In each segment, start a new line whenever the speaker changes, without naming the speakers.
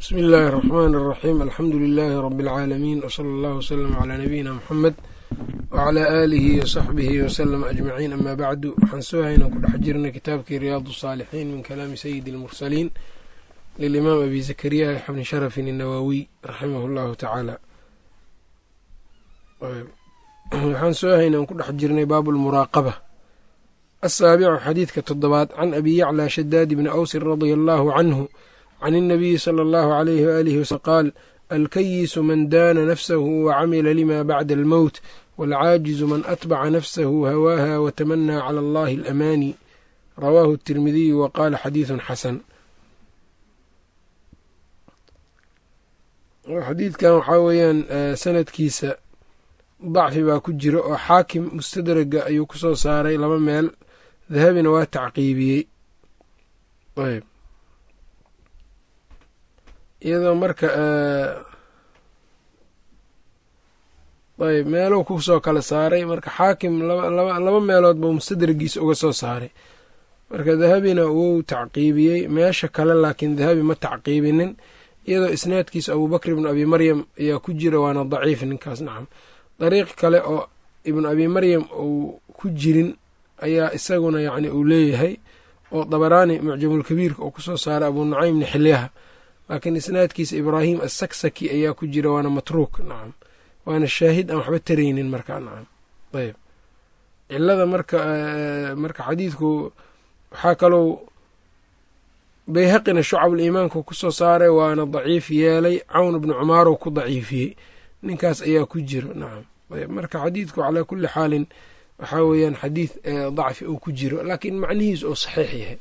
bismi illaahi araxmaan araxiim alxamdu lilaahi rabi alcaalamiin wsala allah wslama calaa nabiyina muxamed wacalaa aalihi wasaxbihi wasalama ajmaciin amaa bacdu waxaan soohay inaan ku dhex jirnay kitaabkii riyaadu saalixiin min kalaami sayidi almursaliin lilimaam abi zakariya xabni sharafin innawaawiy raximah allahu tacaala waxaan soohay inaan ku dhex jirnay baabulmuraaqaba asaabicu xadiidka toddobaad can abi yaclaa shadaadi bni awsin radia allaahu canhu can الnabiyi slى اllahu عalayh waalihi wsl qaal alkayisu man daana nafsahu wacamila lima bacda almowt wاlcaajizu man atbaca nafsahu hawaaha watamanaa clى allahi اlamaani rawaahu الtirmidiyu waqaala xadiiثu xasan xadiidkan waxaa weeyaan sanadkiisa dacfi baa ku jira oo xaakim mustadraga ayuu kusoo saaray laba meel dahabina waa tacqiibiyey ayb iyadoo marka ayb meeluu ku soo kala saaray. Marka xaakim laba meelood buu mustadragiisa uga soo saaray. Marka dahabina wuu tacqiibiyey. Meesha kale laakiin dahabi ma tacqiibinin. Iyadoo isnaadkiisa abuubakr ibnu abi maryam ayaa ku jira waana daciif ninkaas nacam dariiq kale oo ibnu abi maryam uu ku jirin ayaa isaguna yacni uu leeyahay. Oo dabaraani mucjamulkabiirka uu ku soo saaray abuu nucaym bni xilyaha laakiin isnaadkiisa ibraahim asaksaki ayaa ku jira waana matruuk nacam. Waana shaahid aan waxba taraynin markaa nacam. Ayb cilada marka marka xadiidku waxaa kalou bayhaqina shucabul iimaanku ku soo saaray waana daciif yeelay cawn bnu cumaarow ku daciifiyey. Ninkaas ayaa ku jiro nacam. Ayb marka xadiidku calaa kulli xaalin waxaa weeyaan xadiid dacfi uu ku jiro laakiin macnihiis oo saxiix yahay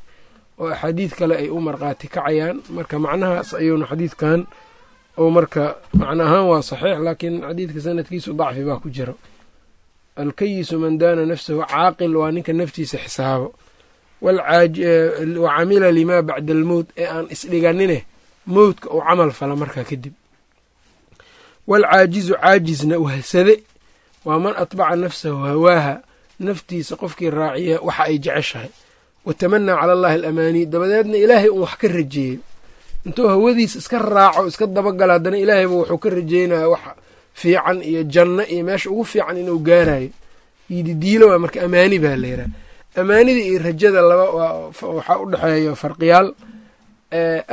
oo axaadiid kale ay u marqaati kacayaan. Marka macnahaas ayuuna xadiidkan ou marka macno ahaan waa saxiix laakiin xadiidka sanadkiisu dacfi baa ku jiro. Alkayisu man daana nafsahu caaqil waa ninka naftiisa xisaabo. Wa camila limaa bacda almowt ee aan isdhiganine mowtka uu camal fala markaa kadib. Waalcaajizu caajizna wahsade waa man atbaca nafsahu hawaaha naftiisa qofkii raaciya waxa ay jeceshahay watamanaa cala allahi alamaanii dabadeedna ilaahay uun wax ka rajeeyo intuu hawadiisa iska raaco iska dabagala haddana ilaahayba wuxuu ka rajeynaya wax fiican iyo janno iyo meesha ugu fiican inuu gaarayo. Yididiilo waa marka amaani baa layidhaha amaanida iyo rajada laba waxaa u dhexeeya farqiyaal.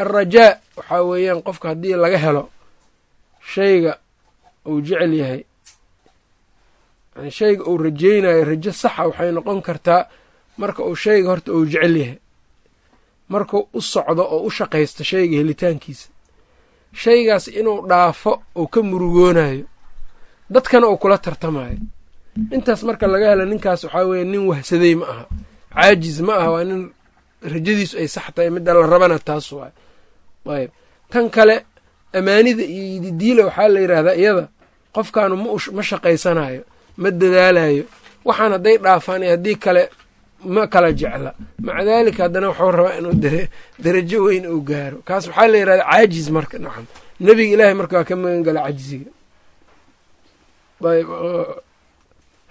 Alrajaa waxaa weeyaan qofka haddii laga helo shayga uu jecel yahay shayga uu rajeynayo rajo saxa waxay noqon kartaa marka uu shayga horta uu jecel yahay markuu u socdo oo u shaqaysto shayga helitaankiisa shaygaas inuu dhaafo uu ka murugoonayo dadkana uu kula tartamayo intaas marka laga helo ninkaas waxaa weeye nin wahsaday ma aha caajiz ma aha waa nin rajadiisu ay sax tahay midda la rabana taas waay ayb tan kale amaanida iyo yididiila waxaa la yidhaahdaa iyada qofkaanu ma shaqaysanayo ma dadaalayo waxaan hadday dhaafaan haddii kale ma kala jecla. Maca daalika haddana waxuu rabaa inuu darajo weyn uu gaaro. Kaas waxaa la yidhahda caajiz marka nacam. Nebiga ilaahay marka waa ka magan gala cajziga ayb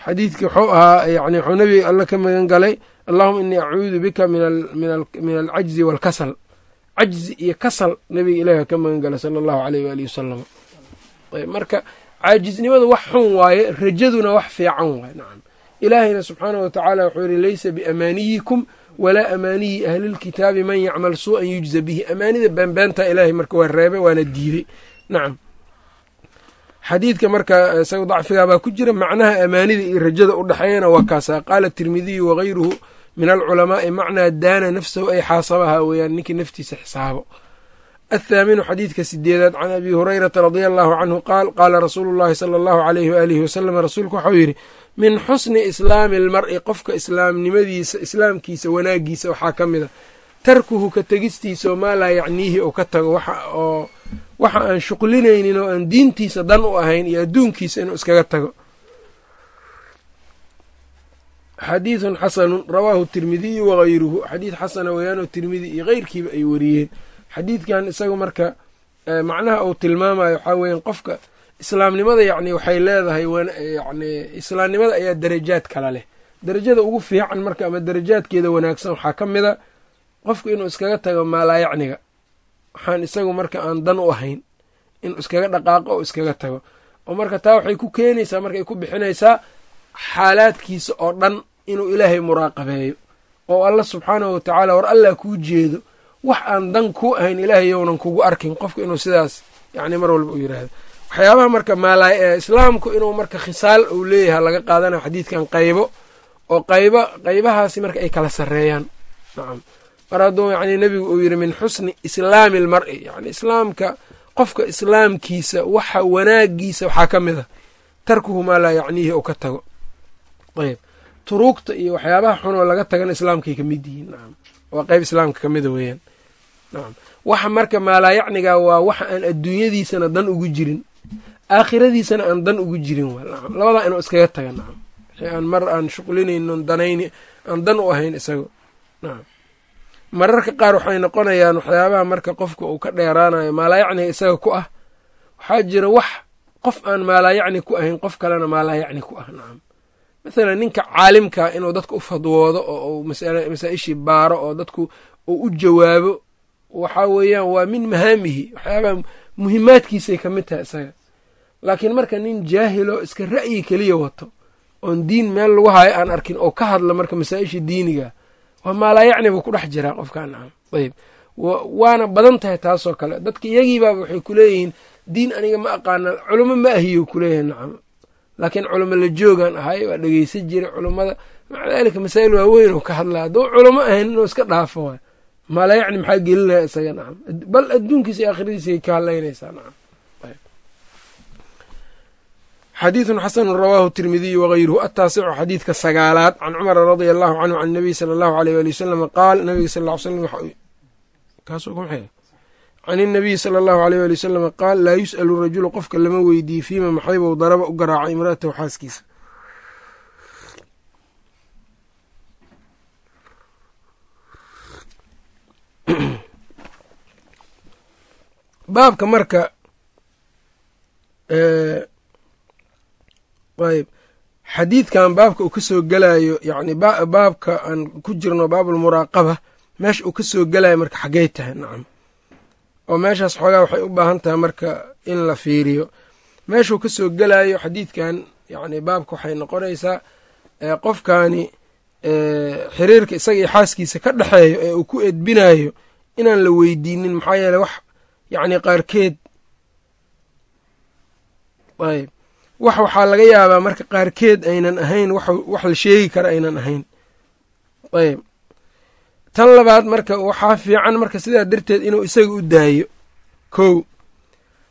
xadiidkii wuxuu ahaa yani wuxuu nebiga alla ka magan galay allahuma inii acuudu bika min alcajzi waalkasal cajzi iyo kasal nebiga ilahi waa ka magan gala sala allahu aleyh waalihi wasalam ayb marka caajiznimadu wax xun waaye rajaduna wax fiican waaye nacam ilaahayna wa tacaala wuxuu yihi laysa biamaaniyikum walaa amaaniyi ahlilkitaabi man yacmal suu-an yujza bihi amaanida beenbeentaa ilaahay marka waa reebay waana diiday nacam xadiidka marka isaga dacfigaabaa ku jira macnaha amaanida iyo rajada u dhexeeyana waa kaasaa qaala tirmidiyu wagayruhu min alculamaa'i macnaa daana nafsahu ay xaasabaha weeyaan ninkii naftiisa xisaabo athaaminu xadiidka sideedaad can abi hurayrata radia allahu canhu qaal qaala rasuulu llahi sala allahu aleyhi waalihi wasalam rasuulku waxau yidhi min xusni islaami almar'i qofka islaamnimadiisa islaamkiisa wanaagiisa waxaa ka mid a. Tarkuhu ka tegistiisa oo maa laa yacniihi oo ka tago oo waxa aan shuqlinaynin oo aan diintiisa dan u ahayn iyo adduunkiisa inuu iskaga tago. Xadiidun xasanun rawaahu tirmidiyu wagayruhu xadiid xasana weeyaanoo tirmidi iyo keyrkiiba ay wariyeen. Xadiidkan isaga marka macnaha uu tilmaamayo waxaa weeyaan qofka islaamnimada yacni waxay leedahay yani islaamnimada ayaa darajaad kala leh. Darajada ugu fiican marka ama darajaadkeeda wanaagsan waxaa ka mid a qofku inuu iskaga tago maalaayacniga waxaan isagu marka aan dan u ahayn inuu iskaga dhaqaaqo oo iskaga tago. Oo marka taa waxay ku keenaysaa markay ku bixinaysaa xaalaadkiisa oo dhan inuu ilaahay muraaqabeeyo. Oo alla subxaanahu watacaala war allah kuu jeedo. Wax aan dan kuu ahayn ilaahay yownan kugu arkin qofka inuu sidaas yacni mar walba u yidhaahdo waxyaabaha marka maala islaamku inuu marka khisaal uu leeyahay laga qaadanayo xadiidkan qaybo oo qayba qaybahaasi marka ay kala sarreeyaan. Nacam. Mar hadduu yacni nebigu uu yidhi min xusni islaami almar'i. Yacni islaamka qofka islaamkiisa waxa wanaagiisa waxaa ka mid a tarkuhu maa laa yacniihi ou ka tago. Ayb turuugta iyo waxyaabaha xun oo laga tagana islaamkay ka mid yihiin. Nacam. Waa qayb islaamka ka mida weeyaan. Nacam. Waxa marka maalaa yacniga waa waxa aan adduunyadiisana dan ugu jirin aakhiradiisana aan dan ugu jirin labadaa inuu iskaga taga nacam. Wixii aan mar aan shuqlinaynon danayni aan dan u ahayn isago nacam. Mararka qaar waxay noqonayaan waxyaabaha marka qofka uu ka dheeraanayo maalaayacniga isaga ku ah. Waxaa jira wax qof aan maalaayacni ku ahayn qof kalena maalaayacni ku ah nacam. Mathalan ninka caalimka inuu dadka u fadwoodo oo masaa-ishii baaro oo dadku uu u jawaabo waxaa weeyaan waa min mahaamihi. Waxyaabaha muhimaadkiisay ka mid tahay isaga. Laakiin marka nin jaahilo iska ra'yi keliya wato oon diin meel lagu hayo aan arkin oo ka hadla marka masaa-isha diiniga waa maalaayacni buu ku dhex jiraa qofkaa nacam ayb waana badan tahay taasoo kale. Dadka iyagiibaaba waxay kuleeyihiin diin aniga ma aqaana culimo ma ahiyo kuleeyahay nacam laakiin culimo la joogaan ahay waa dhegeysan jiray culummada maca daalika masaa'il waaweyn oo ka hadlaya hadduu culamo ahayn inuu iska dhaafo waay maalaayacni maxaa gelinaya isaga nacam bal adduunkiisa iyo aakhiradiisay ka hadlaynaysaa nacam xadiidun xasanu rawaahu tirmidiyu wagayruhu ataasicu xadiidka sagaalaad can cumara radia allahu canhu can nabiy sala allahu aleyh ali wasalam qaal nabiga sal ll slam can inabiyi sala allahu aleyh ali wasalam qaal laa yus'alu rajulu qofka lama weydiiye fiima maxaybou daraba u garaacay imra'atahu xaaskiisa baabka marka ayb xadiidkan baabka uu ka soo gelayo yacni baabka aan ku jirno baabulmuraaqaba meesha uu ka soo gelayo marka xaggey tahay nacam. oo meeshaas xoogaa waxay u baahan tahay marka in la fiiriyo. Meeshuu ka soo gelayo xadiidkan yacni baabka waxay noqonaysaa qofkani xiriirka isaga iyo xaaskiisa ka dhexeeyo ee uu ku edbinayo inaan la weydiinin maxaa yeele wax yacni qaarkeed. Ayb wax waxaa laga yaabaa marka qaarkeed aynan ahayn wax la sheegi kara aynan ahayn. Ayb tan labaad marka waxaa fiican marka sidaa darteed inuu isaga u daayo. Kow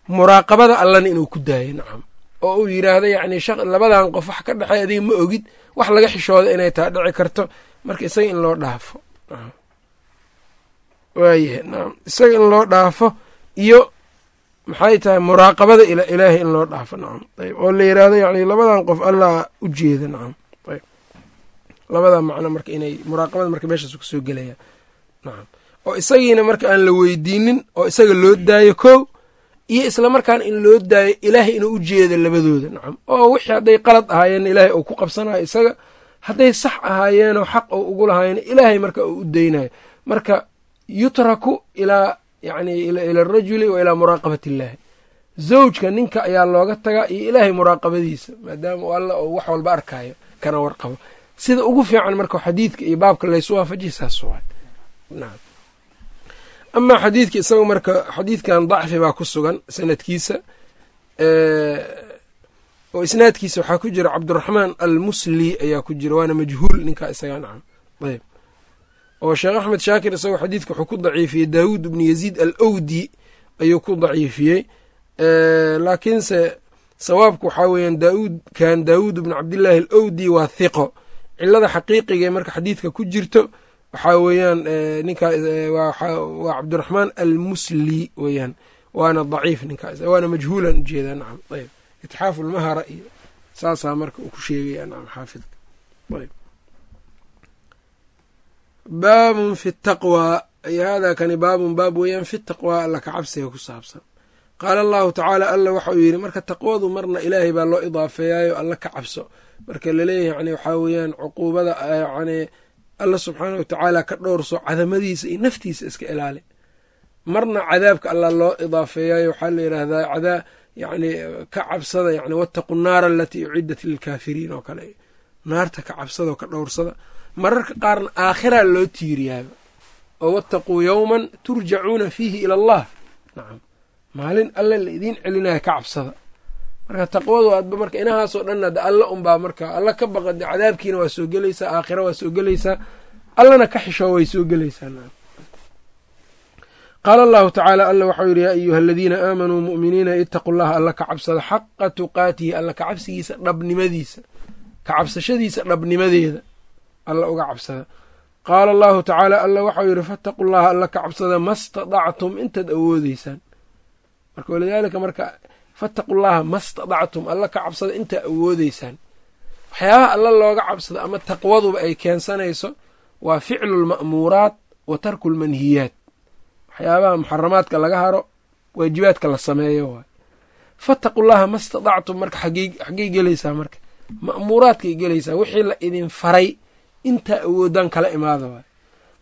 muraaqabada allana inuu ku daayo nacam. Oo uu yidhaahdo yacni labadan qof wax ka dhexey adiga ma ogid wax laga xishooda inay taa dhici karto marka isaga in loo dhaafo. Waayahay nacam. Isaga in loo dhaafo iyo maxay tahay muraaqabada ilaahay in loo dhaafo nacam. Ayb oo la yidhaahdo yacni labadan qof allah u jeeda nacam. Ayb labada macno marka inay muraaqabada marka meeshaas ka soo gelaya nacam. Oo isagiina marka aan la weydiinin oo isaga loo daayo kow iyo isla markaana in loo daayo ilaahay inuu u jeeda labadooda nacam. Oo wixii hadday qalad ahaayeenna ilaahay uu ku qabsanayo isaga hadday sax ahaayeenoo xaq uu ugu lahaayeen ilaahay marka uu u daynayo. Marka yutraku ilaa yacni ila arajuli wa ilaa muraaqabati illaahi zawjka ninka ayaa looga tagaa iyo ilaahay muraaqabadiisa maadaama u alla oo wax walba arkaayo kana warqabo. Sida ugu fiican marka xadiidka iyo baabka laysu waafajiya saas waay nacam amaa xadiidka isaga marka xadiidkan dacfi baa ku sugan sanadkiisa oo isnaadkiisa waxaa ku jira cabdiraxmaan almusli ayaa ku jira waana majhuul ninkaa isagaa nacam ayb oo sheekh axmed shaakir isagoo xadiidka wuxuu ku daciifiyey daawuud ibnu yaziid al owdi ayuu ku daciifiyey. Laakiinse sawaabku waxaa weeyaan daauud kan daawuud ibnu cabdillaahi al owdi waa hiqo cilada xaqiiqigae marka xadiidka ku jirto waxaa weeyaan ninkaa waa cabdiraxmaan almusli weeyaan. Waana daciif ninkaas waana majhuulan u jeedaa nacam ayb itixaafu lmahara iyo saasaa marka uu ku sheegaya nacam xaafidka. Ayb baabun fi taqwaa ay haadaa kani baabun baab weeyaan fi taqwaa alla ka cabsiga ku saabsan. Qaala allahu tacaala alla waxa uu yidhi marka taqwadu marna ilaahay baa loo idaafeeyaayo alla ka cabso. Marka la leeyahay yani waxaa weeyaan cuquubada yani alla subxaana wa tacaala ka dhowrso cadamadiisa iyo naftiisa iska ilaali. Marna cadaabka alla loo idaafeeyayo waxaa la yidhaahdaa yacni ka cabsada yani wattaqu naara alatii uciddat lilkaafiriin oo kale. Naarta ka cabsada oo ka dhowrsada mararka qaarna aakhiraa loo tiiriyaaba oo wattaquu yowman turjacuuna fiihi ila allah. Nacam maalin alle la idiin celinaya ka cabsada. Marka taqwadu aadba marka inahaasoo dhan de alla unbaa marka alla ka baqa cadaabkiina waa soo gelaysaa aakhira waa soo gelaysaa. Allana ka xishoo way soo gelaysaa. Qaala allahu tacaala alla waxau yidhi yaa ayuha aladiina aamanuu mu'miniina itaqu llaha alla ka cabsada. Xaqa tuqaatihi alla ka cabsigiisa dhabnimadiisa ka cabsashadiisa dhabnimadeeda alla uga cabsada. Qaala allahu tacaala alla waxau yidhi fattaqu llaha alla ka cabsada ma stadactum intaad awoodeysaan marka walidaalika marka fattaqu llaha ma stadactum alla ka cabsada intaad awoodeysaan waxyaabaha alla looga cabsado ama taqwaduba ay keensanayso waa ficlu lma'muuraat wa tarku lmanhiyaat waxyaabaha muxaramaadka laga haro waajibaadka la sameeyo waay. Fattaqu llaha ma stadactum marka xaggey gelaysaa marka. Ma'muuraadkay gelaysaa wixii la idin faray intaa awoodaan kala imaada waay.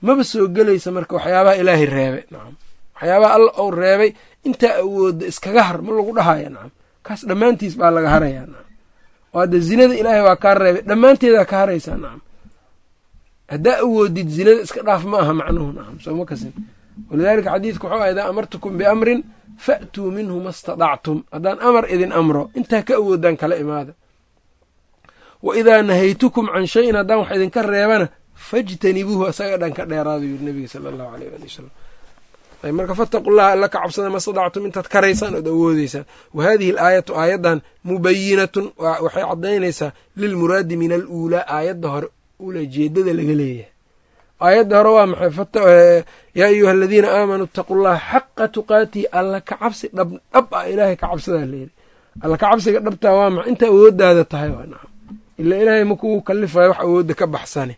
Maba soo gelaysa marka waxyaabaha ilaahay reebay. Nacam waxyaabaha alla ou reebay intaa awoodda iskaga har ma lagu dhahaya nacam kaas dhammaantiis baa laga harayaa. Nacam oo hadda zinada ilaahay waa kaa reebay. Dhammaanteedaa ka haraysaa. Nacam haddaa awoodid zinada iska dhaaf ma aha macnuhu. Nacam sooma kasin. Walidaalika xadiidku wuxuu ah idaa amartukum biamrin fa'tuu minhu ma stadactum haddaan amar idin amro intaa ka awoodaan kala imaada wa idaa nahaytukum can shayin haddaan wax idinka reebana fajtanibuuhu asaga dhan ka dheeraadu yiri nabiga sala allahu aleyh ali wasalam marka fattaqu llaha alla ka cabsada ma stadactum intaad karaysaan ood awoodeysaan wa haadihi alaayatu aayaddan mubayinatun waxay caddaynaysaa lilmuraadi min aluulaa aayadda hore ulajeedada laga leeyahay. Aayadda hore waa maxay? Yaa ayuha aladiina aamanuu itaqu llaha xaqa tuqaatihi alla ka cabsi dhab ah ilaahay ka cabsadaa layidhi. Alla ka cabsiga dhabtaa waa maxa inta awooddaada tahay waa nacam ilaa ilaahay ma kugu kalifayo wax awoodda ka baxsane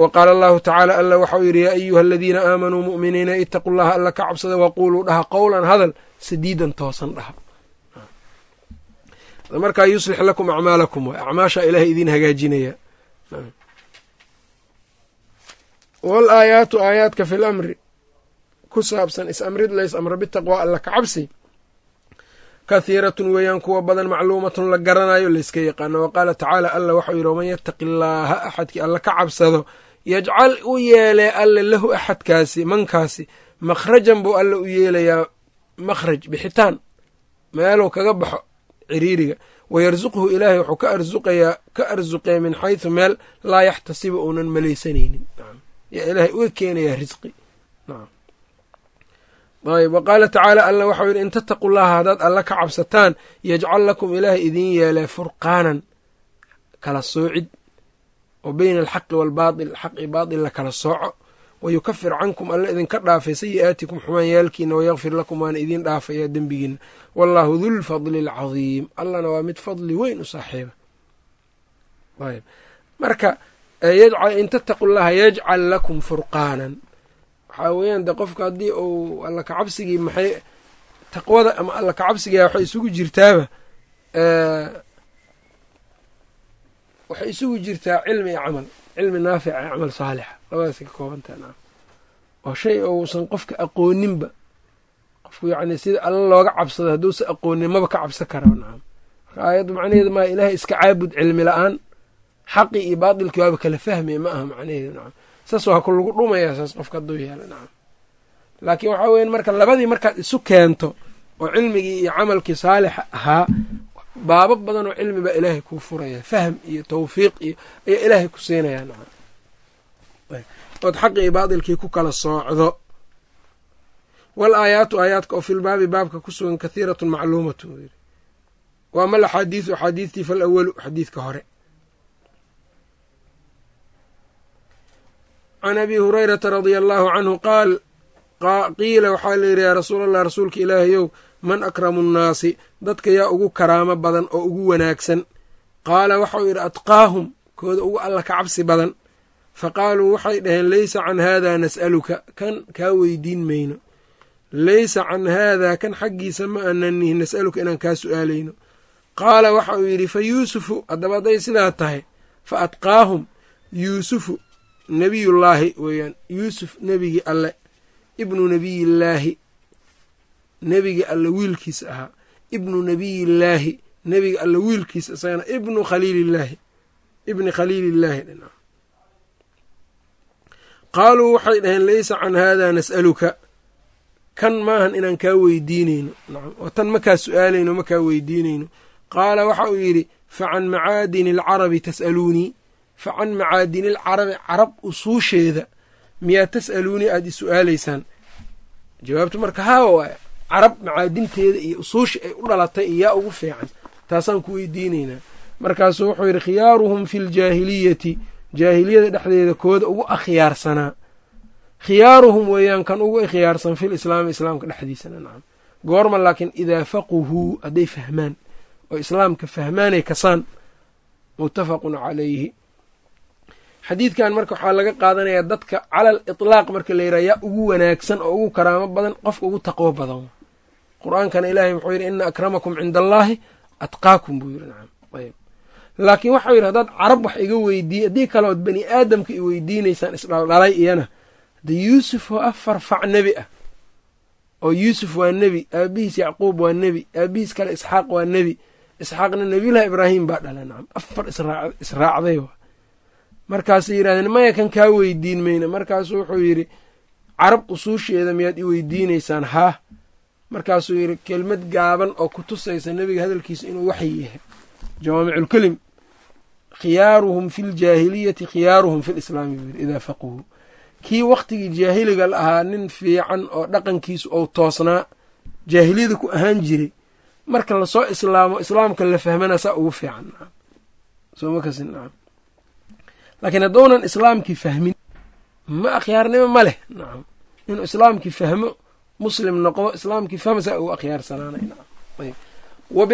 wa qaala allahu tacaala alla waxau yidhi yaa ayuha aladiina aamanuu mu'miniina itaqu llaha alla ka cabsada waquuluu dhaha qowlan hadal sadiidan toosan dhaha. Markaa yuslix lakum acmaalakum waay acmaashaa ilaahay idiin hagaajinaya. Wal aayaatu aayaadka fi lamri ku saabsan is-amrid lays amro bitaqwa alla ka cabsi kathiiratun weeyaan kuwa badan macluumatun la garanayo layska yaqaano wa qaala tacaala alla waxau yidhi waman yattaqi illaaha axadkii alla ka cabsado yajcal u yeelee alle lahu axadkaasi mankaasi makhrajan buu alle u yeelayaa makhraj bixitaan meeluu kaga baxo ciriiriga. Wayarsuqhu ilaahay wuxuu ka arsuqayaa ka arsuqee min xaysu meel laa yaxtasibu uunan malaysanaynin. Ilaahay uga keenayaa risqi ayb wa qaala tacaala alla waxau yidhi in tattaqu llaha haddaad alla ka cabsataan yajcal lakum ilaahay idiin yeelee furqaanan kala soocid oo beyna alxaqi waalbaatil xaq i baatil la kala sooco wayukafir cankum alla idinka dhaafay sayi'aatikum xumaanyaalkiina wayakfir lakum waana idiin dhaafayaa dembigiina wallaahu dulfadli alcadiim allana waa mid fadli weyn u saaxiiba. Ayb. Marka in tattaqu llaha yajcal lakum furqaanan waxaa weeyaan de qofka haddii uu alla kacabsigii maxay taqwada ama alla kacabsigaa waxay isugu jirtaaba waxay isugu jirtaa cilmi iyo camal cilmi naafica iyo camal saalixa. Labadaasay ka koobantaha naam. Oo shay ousan qofka aqooninba qofku yacni sida alla looga cabsado hadduusa aqoonin maba ka cabsan karaba nacam marka aayaddu macnaheedu maa ilaahay iska caabud cilmi la'aan xaqii iyo baatilkii waaba kala fahmaya ma aha macnaheedu nacam saas waa ku lagu dhumayaa saas qofka hadduu yeelo nacam. Laakiin waxaa weyan marka labadii markaad isu keento oo cilmigii iyo camalkii saalixa ahaa baabo badan oo cilmi baa ilaahay kuu furaya. Fahm iyo tawfiiq iyo ayaa ilaahay ku siinayaa nacam. Ood xaqi iyo baatilkii ku kala soocdo. Wal aayaatu aayaadka oo filbaabi baabka ku sugan kathiiratun macluumatun waa mal axaadiisu axaadiistii fal awalu xadiidka hore can abi hurayrata radia allaahu canhu qaal qiila waxaa layidhi yaa rasuul allah rasuulka ilaahayow man akramu nnaasi dadka yaa ugu karaamo badan oo ugu wanaagsan qaala waxau yidhi atqaahum kooda ugu alla ka cabsi badan fa qaaluu waxay dhaheen leysa can haadaa nas'aluka kan kaa weydiin mayno leysa can haadaa kan xaggiisa ma ananihi nas'aluka inaan kaa su'aalayno qaala waxa uu yidhi fa yuusufu haddaba hadday sidaa tahay fa atqaahum yuusufu nebiyullaahi weeyaan yuusuf nebigii alle ibnu nabiyillaahi nebiga alla wiilkiisa ahaa ibnu nabiyillaahi nebiga alla wiilkiisa isagana ibnu khaliilillaahi ibni khaliilillaahi qaaluu waxay dhaheen laysa can haadaa nas'aluka kan maahan inaan kaa weydiinayno. Nacam oo tan makaa su'aalayno makaa weydiinayno. Qaala waxa uu yidhi fa can macaadini alcarabi tas'aluunii fa can macaadini alcarabi carab usuusheeda miyaa tas'aluunii aada i su'aalaysaan? Jawaabtu marka haawa waaya carab macaadinteeda iyo usuusha ay u dhalatay iyo yaa ugu fiican. Taasaan ku weydiinaynaa. Markaasuu wuxuu yidhi khiyaaruhum fi ljaahiliyati jaahiliyada dhexdeeda kooda ugu akhyaarsanaa khiyaaruhum weeyaan kan ugu khiyaarsan fil islaami islaamka dhexdiisana nacam goorma laakiin idaa faquhuu hadday fahmaan oo islaamka fahmaanay kasaan muttafaqun calayhi xadiidkan marka waxaa laga qaadanayaa dadka calal itlaaq marka la yidhaha yaa ugu wanaagsan oo ugu karaamo badan qofka ugu taqwo badan. Qur'aankana ilaahay wuxuu yidhi ina akramakum cinda allaahi atqaakum buu yidhi nacam ayb laakiin waxau yidhi haddaad carab wax iga weydiiye haddii kaleood bani aadamka i weydiinaysaan isdhaldhalay iyana. De yuusuf oo afar fac nebi ah oo yuusuf waa nebi aabihiis yacquub waa nebi aabihiis kale isxaaq waa nebi isxaaqna nebiyullahi ibraahim baa dhala nacam afar israacday markaasay yidhahdeen maya kan kaa weydiin mayna. Markaasuu wuxuu yidhi carab usuusheeda miyaad i weydiinaysaan? Haa markaasuu yidhi kelmad gaaban oo ku tusaysa nebiga hadalkiisa inuu waxyi yahay. Jawaamiculkelim khiyaaruhum fi ljaahiliyati khiyaaruhum fi lislaami buu idaa faquhu kii wakhtigii jaahiliga la ahaa nin fiican oo dhaqankiisu ou toosnaa jaahiliyada ku ahaan jiray marka la soo islaamo islaamka la fahmana saa ugu fiican nacam soo ma kasi nacam laakiin hadduunan islaamkii fahmin ma akhyaarnimo ma leh. Nacam inuu islaamkii fahmo muslim noqdo islaamkii fahmo saa ugu akhyaarsanaanay nacam ayb wa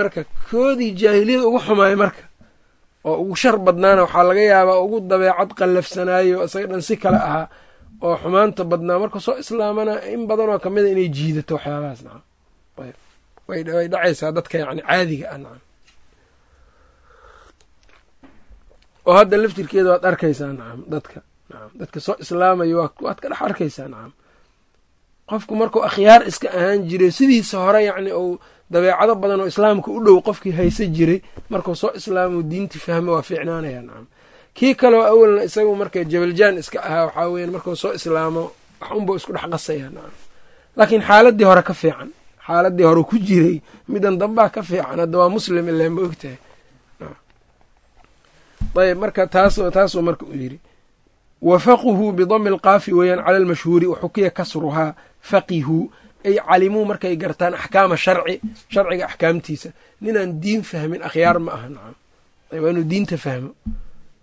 marka koodii jaahiliyada ugu xumaay marka oo ugu shar badnaana waxaa laga yaabaa ugu dabeecad qallafsanaayo isaga dhan si kale ahaa oo xumaanta badnaa. Marka soo islaamana in badanoo kamida inay jiidato waxyaabahaas. Nacam way dhacaysaa dadka yani caadiga ah. Nacam oo hadda laftirkeeda waad arkaysaa nacam dadka nacam dadka soo islaamayo waad ka dhex arkaysaa nacam qofku markuu akhyaar iska ahaan jiray sidiisa hore yacni uu dabeecado badan oo islaamka u dhow qofkii haysa jiray markuu soo islaamo diinti fahmo waa fiicnaanaya nacam kii kaleo awalna isagu marka jabaljaan iska ahaa waxaa weyan markuu soo islaamo wax unbuu isku dhex qasaya nacam laakiin xaaladii hore ka fiican xaaladii hore ku jiray midan dambaa ka fiican hadda waa muslim ilaa ma ogtahay ayb marka taas taasuu marka uu yidhi wa faquhu bidami alqaafi weeyaan cala almashhuuri waxukiya kasruhaa faqihu ay calimuu markay gartaan axkaama sharci sharciga axkaamtiisa. Ninaan diin fahmin akhyaar ma aha nacam. Waa inuu diinta fahmo.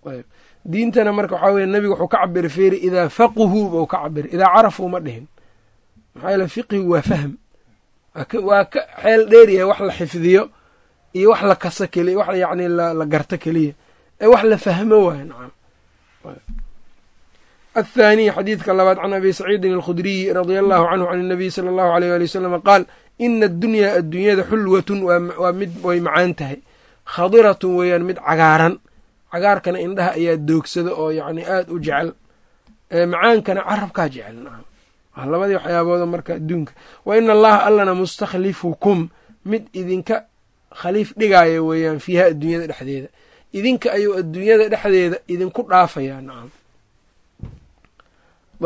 Ayb diintana marka waxaa weye nebiga wuxuu ka cabiri feeri idaa faquhu bau ka cabiri idaa carafuu ma dhihin. Maxaa yeele fiqigu waa fahm. Waa ka xeel dheeryahay wax la xifdiyo iyo wax la kaso keliya wax yacni la garto keliya ee wax la fahmo waayo nacam. Athaaniy xadiidka labaad can abi saciidin alkhudriyi radia allahu canhu can inabiy sala allahu aleyh ali wasalama qaal ina addunyaa adduunyada xulwatun waa mid way macaan tahay. Khadiratun weeyaan mid cagaaran. Cagaarkana indhaha ayaa doogsada oo yacni aada u jecel. Macaankana carabkaa jecel labadii waxyaabooda marka adduunka. Wa ina allaha allana mustakhlifukum. Mid idinka khaliif dhigaayo weeyaan fiiha adduunyada dhexdeeda idinka ayuu adduunyada dhexdeeda idinku dhaafayaa nacam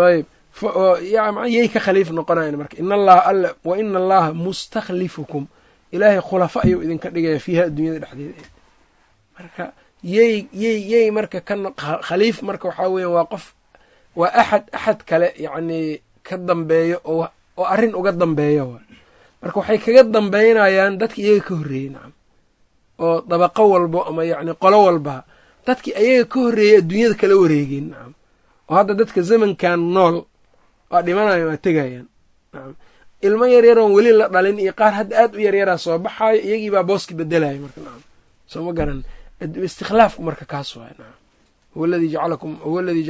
ayb yay ka khaliif noqonayan marka in allaha alla wa ina allaha mustakhlifukum ilaahay khulafa ayuu idinka dhigaya fiiha adduunyada dhexdeeda. Marka yey yey yey marka ka khaliif marka waxaa weeyaan waa qof waa axad axad kale yacnii ka dambeeyo oo oo arrin uga dambeeyo. Marka waxay kaga dambeynayaan dadki iyaga ka horreeyey nacam oo dabaqo walbo ama yacni qolo walba dadkii ayaga ka horreeyey adduunyada kala wareegeen nacam oo hadda dadka zamankan nool waa dhimanayan waa tegayaan nacam ilmo yaryaroon weli la dhalin iyo qaar hadda aad u yaryaraa soo baxaayo iyagii baa booski bedelaya marka nacam soo ma garan. Istikhlaafku marka kaas waay nacam huwa aladii jacalakum huwa aladii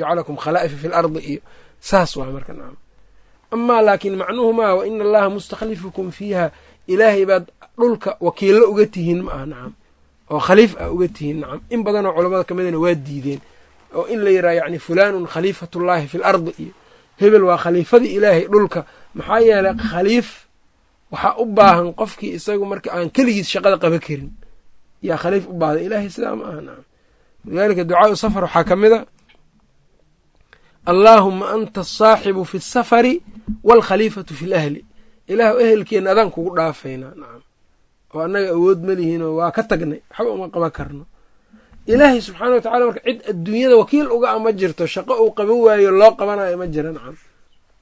jacalakum khalaa'ifa fi lardi iyo saas waay marka nacam amaa laakiin macnuhu maa wa ina allaha mustakhlifukum fiiha. Ilaahay baad dhulka wakiillo uga tihiin ma aha nacam oo khaliif ah uga tihiin nacam in badanoo culamada ka midana waa diideen. Oo in la yidhaha yacni fulaanun khaliifatullaahi fi lardi iyo hebel waa khaliifadii ilaahay dhulka. Maxaa yeelay khaliif waxaa u baahan qofkii isagu marka aan keligiis shaqada qaba karin. Yaa khaliif u baahda ilaahay sidaa ma aha nacam lidaalika ducaau safar waxaa ka mid a allaahuma anta asaaxibu fi asafari waalkhaliifatu fi lahli ilaahu ehelkeenna adaan kugu dhaafaynaa nacam oo annaga awood malihiinoo waa ka tagnay waxba uma qaban karno. Ilaahay subxaana wa tacala marka cid adduunyada wakiil uga a ma jirto shaqo uu qaban waayo loo qabanayo ma jira nacam.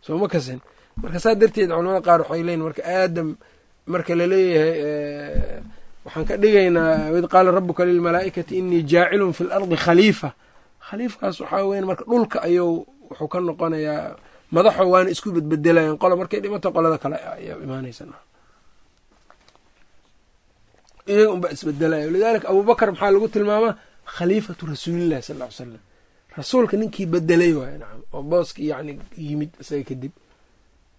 Soo ma kasin. Marka saa darteed culamada qaar waxay leeyiin marka aadam marka la leeyahay waxaan ka dhigaynaa id qaala rabuka lilmalaa'ikati inii jaacilun fi lardi khaliifa. Khaliifkaas waxaa weyan marka dhulka ayuu wuxuu ka noqonayaa madaxo waana isku bedbedelayan qolo markay dhimato qolada kale ayaa imaanaysa iyaga unbaa isbedelaya. Lidaalika abubakar maxaa lagu tilmaamaa? Khaliifatu rasuulillahi sal ly salam rasuulka ninkii bedelay waay nacam oo booskii yani yimid isaga kadib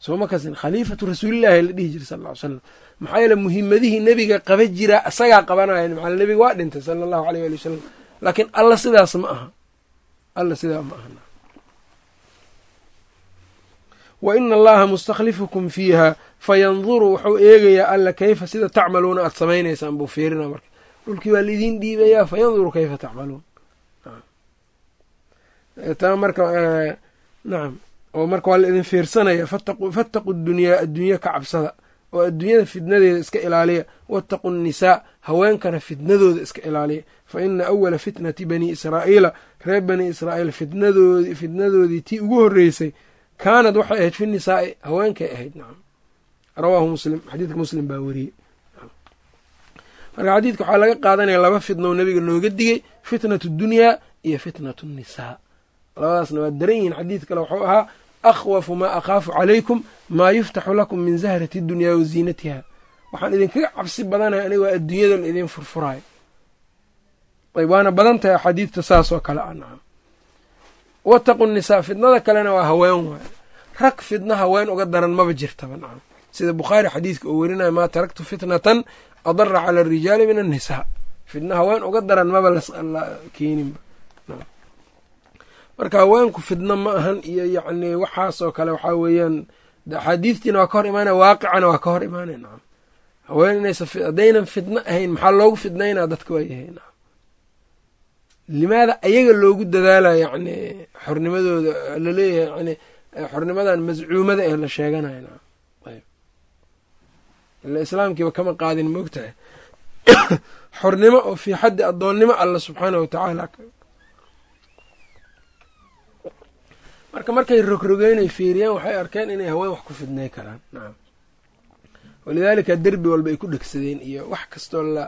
soo ma kasin khaliifatu rasuulillahi la dhihi jira sal ly salam maxaa yeele muhimadihii nebiga qaba jiraa isagaa qabanaya macal nebiga waa dhintay sala allahu aleyh ali wasalam laakiin alla sidaas ma aha. Alla sidaa ma aha wa ina allaha mustakhlifukum fiiha fayanduru wuxuu eegayaa alla kayfa sida tacmaluuna aad samaynaysaan buu fiirina marka. Dhulkii waa laidiin dhiibayaa fayanduru kayfa tacmaluun. Taa marka nacam oo marka waa la idin fiirsanaya fattaqu dunyaa addunya ka cabsada oo adduunyada fitnadeeda iska ilaaliya. Wattaqu nnisaa haweenkana fitnadooda iska ilaaliya. Fa ina awala fitnati bani israa'iila reer bani israa'iil fitnadoodi fitnadoodii tii ugu horreysay kaanad waxay ahayd fi nisaa'i haweenkay ahayd nacam rawaahu muslim xadiidka muslim baa weriyey marka xadiidka waxaa laga qaadanaya laba fitna oo nebiga nooga digay fitnatu dunyaa iyo fitnatu nisaa. Labadaasna waa daran yihiin xadiid kale wuxuu ahaa akhwafu maa akhaafu calaykum maa yuftaxu lakum min zahrati dunyaa wa ziinatiha waxaan idinkaga cabsi badanaya anigoo adduunyada la idin furfuraayo ayb waana badan tahay axaadiidta saas kale ah nacam wataqu nisaa fitnada kalena waa haween waaye rag fitna haween uga daran maba jirtaba nacam sida bukhaari xadiidka uu werinayo maa taraktu fitnatan adara cala arijaali min annisaa. Fitna haween uga daran maba la keeninba marka haweenku fitno ma ahan iyo yacni waxaasoo kale waxaa weeyaan axaadiistiina waa ka hor imaanaya waaqicana waa ka hor imaanaya nacam haween inaysa haddaynan fitno ahayn maxaa loogu fidnaynaa dadka waa yahay nacam limaada ayaga loogu dadaalayo yacni xornimadooda la leeyahay yani xornimadan mascuumada ee la sheeganayo nacam ila islaamkiiba kama qaadin moogtahay. Xornimo oo fii xaddi addoonnimo alla subxaanahu watacaala marka markay rogrogeynay fiiriyaan waxay arkeen inay haween wax ku fidnay karaan. Nacam walidaalika derbi walba ay ku dhegsadeen iyo wax kastoo la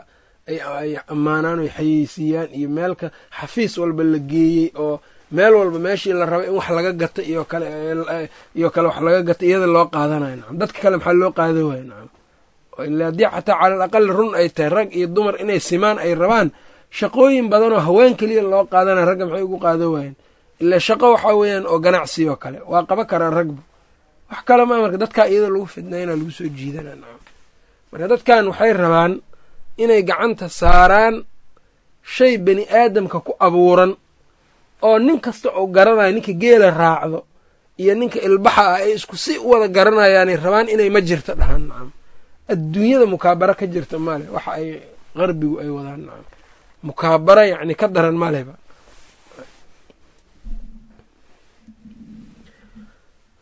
ay ammaanaan oy xayeysiiyaan iyo meelka xafiis walba la geeyey oo meel walba meeshii la rabay in wax laga gato iyo kale iyo kale wax laga gato iyada loo qaadanayo. Nacam dadka kale maxaa loo qaada waayo nacam ila haddii xataa calal aqal run ay tahay rag iyo dumar inay simaan ay rabaan shaqooyin badanoo haween keliya loo qaadanayo ragga maxay ugu qaado waayeen. Ila shaqo waxaa weeyaan oo ganacsi oo kale waa qaban karaan ragba wax kale maa marka dadkaa iyada lagu fidnayna lagu soo jiidana nacam marka dadkan waxay rabaan inay gacanta saaraan shay bani aadamka ku abuuran oo nin kasta oo garanayo ninka geela raacdo iyo ninka ilbaxa ah ay isku si u wada garanayaanay rabaan inay ma jirto dhahaan nacam adduunyada mukaabara ka jirta male waxa ay qarbigu ay wadaan. Mukaabara yacni ka daran maleba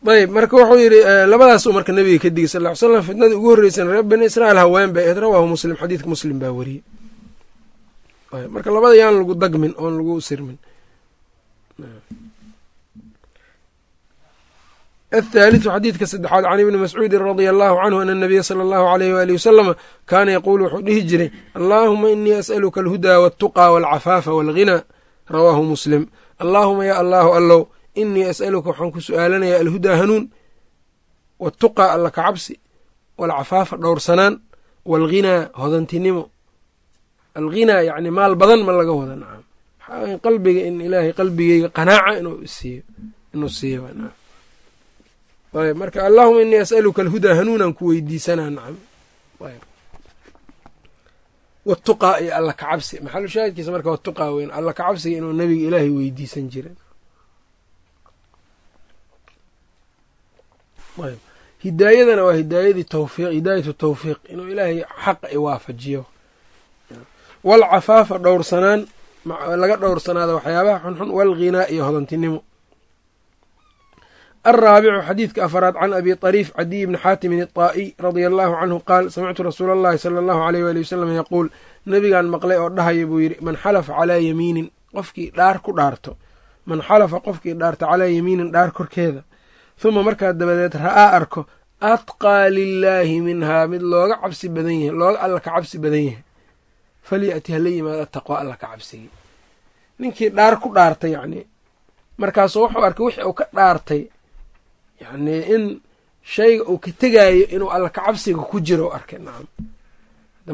ayb marka wuxuu yidhi labadaasuu marka nabiga ka digay sal ly slam fitnadii ugu horreysana reer bani israail haween bay ahayd rawaahu muslim xadiidka muslim baa weriyey marka labada yaan lagu dagmin oon lagu sirmin athaalitثu xadiidka saddexaad can ibni mascuudin radia allahu canhu ana nabiya sala allahu alayh waali wasalama kaana yaquulu wuxuu dhihi jiray allaahuma inii as'aluka alhudaa waltuqaa walcafaafa walghinaa rawaahu muslim allaahuma ya allahu allow inii as'aluka waxaan ku su'aalanayaa alhudaa hanuun waltuqaa alla ka cabsi walcafaafa dhowrsanaan walghinaa hodantinimo alghinaa yacni maal badan ma laga wada nacam qalbiga in ilaahay qalbigeyga qanaaca inuu siiyo inuu siiyo ayb marka allahuma inii as'aluka alhudaa hanuunaan ku weydiisanaa nacam. Ayb. Watuqaa iyo alla kacabsi maxalu shaahidkiisa marka watuqaa weyn alla kacabsiga inuu nabiga ilaahay weydiisan jiray. Ayb. Hidaayadana waa hidaayadii tawfiiq hidaayatu tawfiiq. Inuu ilaahay xaqa i waafajiyo. Walcafaafa dhowrsanaan laga dhowrsanaada waxyaabaha xunxun walghinaa iyo hodantinimo alraabicu xadiidka afaraad can abi طariif cadiy bni xaatimin iطaa'iy radia allahu canhu qaal samictu rasuula allahi sala allahu aleyh waali wasalam yaquul nebigaan maqlay oo dhahaya buu yidhi man xalafa calaa yamiinin qofkii dhaar ku dhaarto man xalafa qofkii dhaarta calaa yamiinin dhaar korkeeda huma markaa dabadeed ra'aa arko atqaa lilaahi minhaa mid looga cabsi badan yahay looga alla ka cabsi badan yahay falya'ti hala yimaado ataqwa alla ka cabsigii ninkii dhaar ku dhaartay yacnii markaasuu wuxuu arkay wixii uu ka dhaartay yacnii in shayga uu ka tegaayo inuu alla ka cabsiga ku jiro arkay. Nacam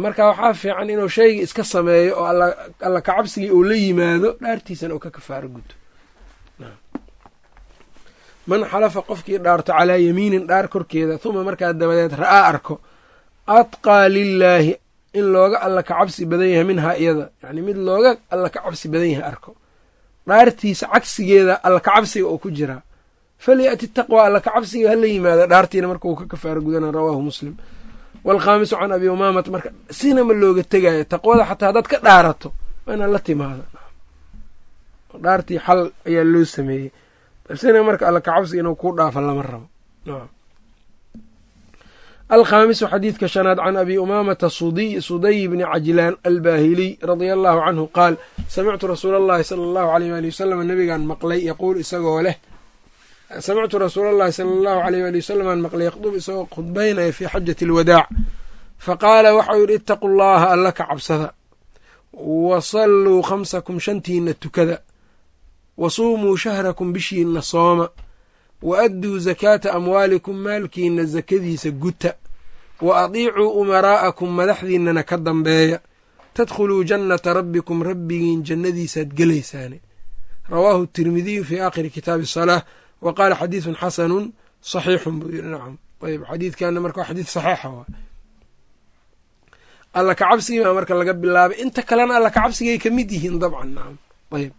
markaa waxaa fiican inuu shayga iska sameeyo oo alla ka cabsigii uu la yimaado dhaartiisana uu ka kafaaro guto man xalafa qofkii dhaarto calaa yamiinin dhaar korkeeda huma markaa dabadeed ra'aa arko atqaa lilaahi in looga alla ka cabsi badan yahay minhaa iyada. Yani mid looga alla ka cabsi badan yahay arko. Dhaartiisa cagsigeeda alla ka cabsiga oo ku jiraa falya'ti taqwa alla ka cabsiga hala yimaada dhaartiina marka uu ka kafaaro gudana rawaahu muslim waalkhaamisu can abi umaamat marka sinama looga tegaayo taqwada xataa haddaad ka dhaarato waa inaad la timaado dhaartii xal ayaa loo sameeyey sina marka alla kacabsiga inuu kuu dhaafa lama rabo alkhaamisu xadiidka shanaad can abi umaamata suday bni cajlaan albaahiliy radia allahu canhu qaal samictu rasuula allahi sala allahu aleyh waali wasalam nabigaan maqlay yaquul isagoo leh samictu rasuula allahi sala allahu aleyh waali wasalamaan maqlay yakdub isagoo khudbaynaya fii xajati alwadaac faqaala waxau yidhi itaquu llaha alla ka cabsada wasalluu khamsakum shantiina tukada wasuumuu shahrakum bishiina sooma wa adduu zakaata amwaalikum maalkiina sakadiisa guta wa adiicuu umaraa'akum madaxdiinana ka dambeeya tadkhuluu jannata rabbikum rabbigiin jannadiisaad gelaysaane rawaahu tirmidiyu fii aakhiri kitaabi asalaah wa qaala xadiidun xasanun saxiixun buu yidhi nacam ayb xadiidkana marka xadiid saxiixa waa alla kacabsigii baa marka laga bilaabay inta kalena alla kacabsigay ka mid yihiin dabcan nacam ayb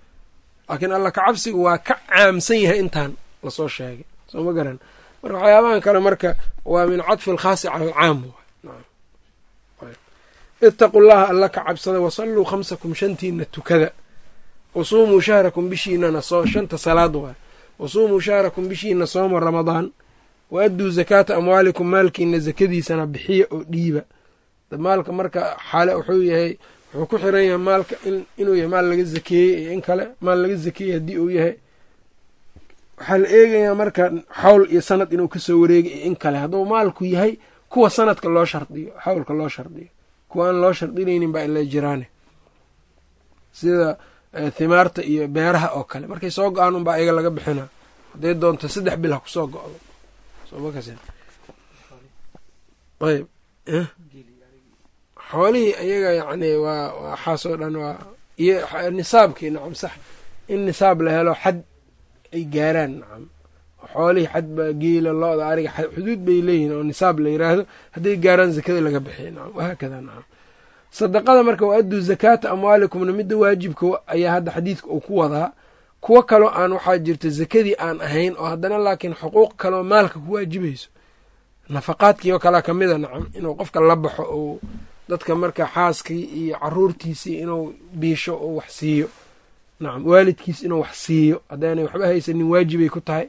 laakiin alla kacabsigu waa ka caamsan yahay intaan la soo sheegay soo ma garan marka waxyaabahan kale marka waa min cadfi alkhaasi cala alcaam itaqu llaha alla ka cabsada wasalluu khamsakum shantiina tukada wasuumuu shahrakum bishiinana shanta salaad waay wasuumuu shahrakum bishiina sooma ramadaan wa adduu zakaata amwaalikum maalkiina zakadiisana bixiya oo dhiiba maalka marka xaale wuxuu yahay wuxuu ku xiran yahay maalka inuu yahay maal laga zakeeyey iyo in kale maal laga zakeeyey haddii uu yahay waxaa la eegayaa marka xawl iyo sanad inuu ka soo wareegay iyo in kale hadduu maalku yahay kuwa sanadka loo shardiyo xawlka loo shardiyo kuwa aan loo shardinaynin baa ila jiraane sida thimaarta iyo beeraha oo kale. Markay soo go'aan unbaa iyaga laga bixinaa. Hadday doonto saddex bil ha ku soo go-do. Ayb xoolihii iyaga yacni waa waxaasoo dhan waa iyo nisaabkii nacam sax. In nisaab la helo xad ay gaaraan nacam. Xoolihii xad baa geela lo-da ariga xuduud bay leeyihiin oo nisaab la yiraahdo. Hadday gaaraan zakada laga bixiya nacam. Wahaakada nacam sadaqada marka wa adduu zakaata amwaalikumna midda waajibka ayaa hadda xadiidka uu ku wadaa. Kuwo kaloo aan waxaa jirta zakadii aan ahayn oo haddana laakiin xuquuq kaloo maalka ku waajibayso nafaqaadkii oo kalea ka mida nacam inuu qofka la baxo ou dadka marka xaaskii iyo caruurtiisii inuu biisho oo wax siiyo. Nacam waalidkiis inuu wax siiyo. Haddaanay waxba haysanin waajibay ku tahay.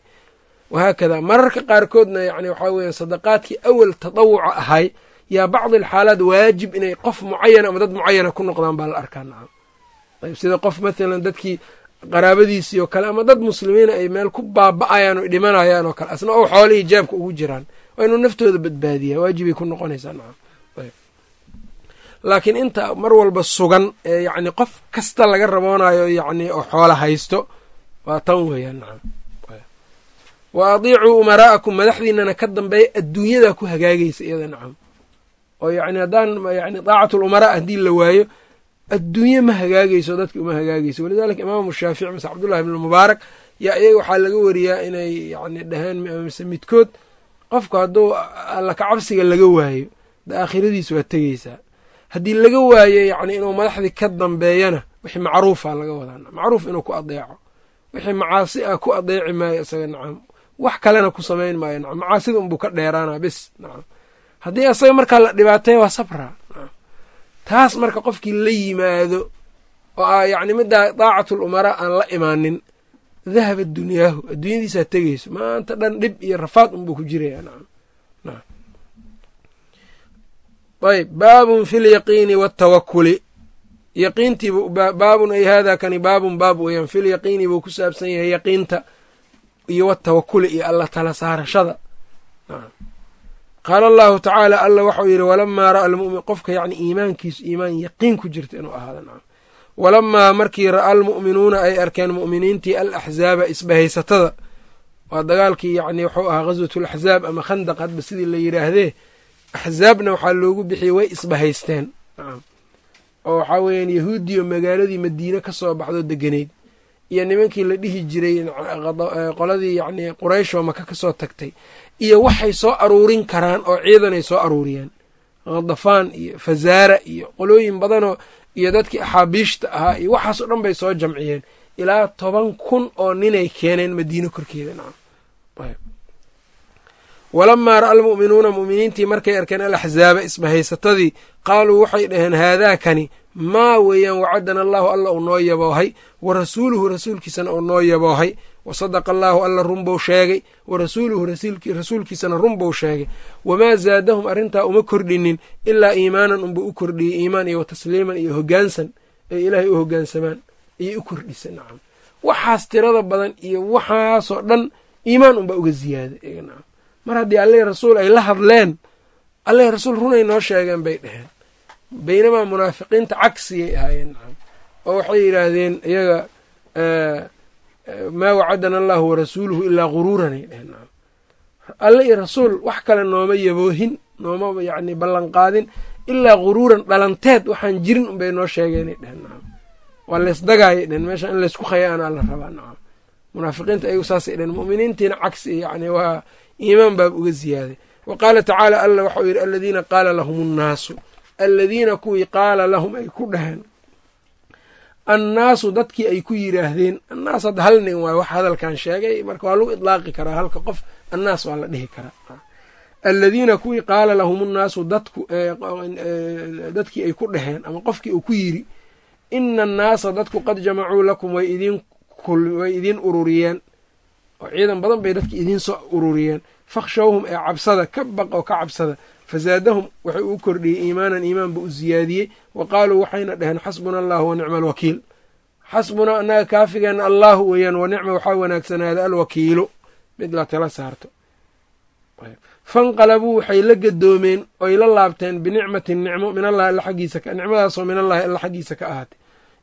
Wahaakada mararka qaarkoodna yani waxaa weya sadaqaadkii awal tadawuca ahay yaa bacdi alxaalaat waajib inay qof mucayana ama dad mucayana ku noqdaan baa la arkaa nacam ayb sida qof mathalan dadkii qaraabadiisii oo kale ama dad muslimiina ay meel ku baaba-ayaan oo dhimanayaan oo kale asna ou xoolihii jeebka ugu jiraan waa inuu naftooda badbaadiyaa waajibay ku noqonaysaa nacam laakiin inta mar walba sugan ee yacni qof kasta laga raboonayo yacni oo xoola haysto waa tan weeyaan nacam wa adiicuu umaraa'akum madaxdiinana ka dambeeya adduunyadaa ku hagaagaysa iyada nacam oo yacni haddaan yani daacatul umaraa haddii la waayo adduunye ma hagaagayso dadki uma hagaagayso. Walidalika imaamu shaafici mase cabdullahi ibn mubaarak yaa iyaga waxaa laga wariyaa inay yani dhaheen mise midkood qofku hadduu alla kacabsiga laga waayo da aakhiradiisa waa tegeysaa haddii laga waayo yacni inuu madaxdii ka dambeeyana wixii macruufa laga wadaa. Macruuf inuu ku adeeco. Wixii macaasi ah ku adeeci maayo isaga nacam. Wax kalena ku samayn maayo nacam. Macaasida unbuu ka dheeraana bis nacam haddii asaga markaa la dhibaataya waa sabraa taas marka qofkii la yimaado oo a yacni middaa daacatul umaraa aan la imaanin dahaba dunyaahu adduunyadiisaa tegayso. Maanta dhan dhib iyo rafaad unbuu ku jiraya nacam ayb baabun fi lyaqiini waatawakuli yaqiintiibu baabun ay haadaa kani baabun baab weeyaan. Fil yaqiini buu ku saabsan yahay yaqiinta iyo watawakuli iyo alla tala saarashada qaala allahu tacaala alla waxau yidhi walamaa ra'a almumin qofka yacni iimaankiisu iimaan yaqiin ku jirta inuu ahaada walamaa markii ra'a almu'minuuna ay arkeen mu'miniintii al axzaaba isbahaysatada waa dagaalkii yacni wuxuu ahaa ghaswatu laxzaab ama khandaq hadba sidii la yidhaahdee axzaabna waxaa loogu bixiyey way isbahaysteen oo waxaa weeyaan yahuudiyo magaaladii madiine ka soo baxdo deganeyd iyo nimankii la dhihi jiray qoladii yacni qurayshoo maka ka soo tagtay iyo waxay soo aruurin karaan oo ciidanay soo aruuriyeen khadafaan iyo fazaara iyo qolooyin badanoo iyo dadkii axaabiishta ahaa iyo waxaasoo dhan bay soo jamciyeen. Ilaa toban kun oo ninay keeneen madiine korkeeda walamaa ra'a almu'minuuna mu'miniintii markay arkeen alaxzaaba isbahaysatadii qaaluu waxay dhaheen haadaakani maa weeyaan wacadana allaahu alla uu noo yaboohay wa rasuuluhu rasuulkiisana uu noo yaboohay wa sadaqa allaahu alla runbuu sheegay wa rasuuluhu rasuulkiisana runbuu sheegay wamaa zaadahum arrintaa uma kordhinin ilaa iimaanan unbuu u kordhiyey iimaan iyo wa tasliiman iyo hoggaansan ay ilaahay u hoggaansamaan ayay u kordhisa nacam waxaas tirada badan iyo waxaasoo dhan iimaan unbaa uga ziyaaday nacam mar haddii alleh rasuul ay la hadleen alleh rasuul runay noo sheegeen bay dheheen baynamaa munaafiqiinta cagsiyay ahaayeen oo waxay yidhaahdeen iyaga maa wacadana allahu warasuuluhu ilaa guruuranay dheheen alle iyo rasuul wax kale nooma yaboohin nooma yacni ballanqaadin ilaa guruuran dhalanteed waxaan jirin unbay noo sheegeenay dheheen nacam waa laysdagaayay dheheen meesha in laysku khayaanaa la rabaa nacam munaafiqiinta ayagu saasay dheheen mu'miniintiina cagsi yacni waa iimaan baab uga ziyaaday. Wa qaala tacaala alla waxau yidhi aladiina qaala lahum annaasu. Aladiina kuwii qaala lahum ay ku dhaheen. Annaasu dadkii ay ku yidhaahdeen annaas hadda hal nin waay wax hadalkan sheegay marka waa lagu idlaaqi karaa halka qof annaas waa la dhihi karaa. Aladiina kuwii qaala lahum nnaasu dadku dadkii ay ku dhaheen ama qofkii uu ku yidhi ina annaasa dadku qad jamacuu lakum way idiin ururiyeen oo ciidan badan bay dadki idiin soo ururiyeen. Fakhshawhum ee cabsada ka baq oo ka cabsada. Fazaadahum waxay u kordhiyey iimaanan iimaan ba u ziyaadiyey. Wa qaaluu waxayna dhaheen xasbuna allahu wa nicma alwakiil xasbunaa annaga kaafigeenna allaahu weeyaan wa nicma waxaa wanaagsanaada alwakiilu mid la tala saarto. Fanqalabuu waxay la gadoomeen oy la laabteen binicmatin nicmo min allahi alla xaggiisa nicmadaasoo min allahi alla xaggiisa ka ahaatay.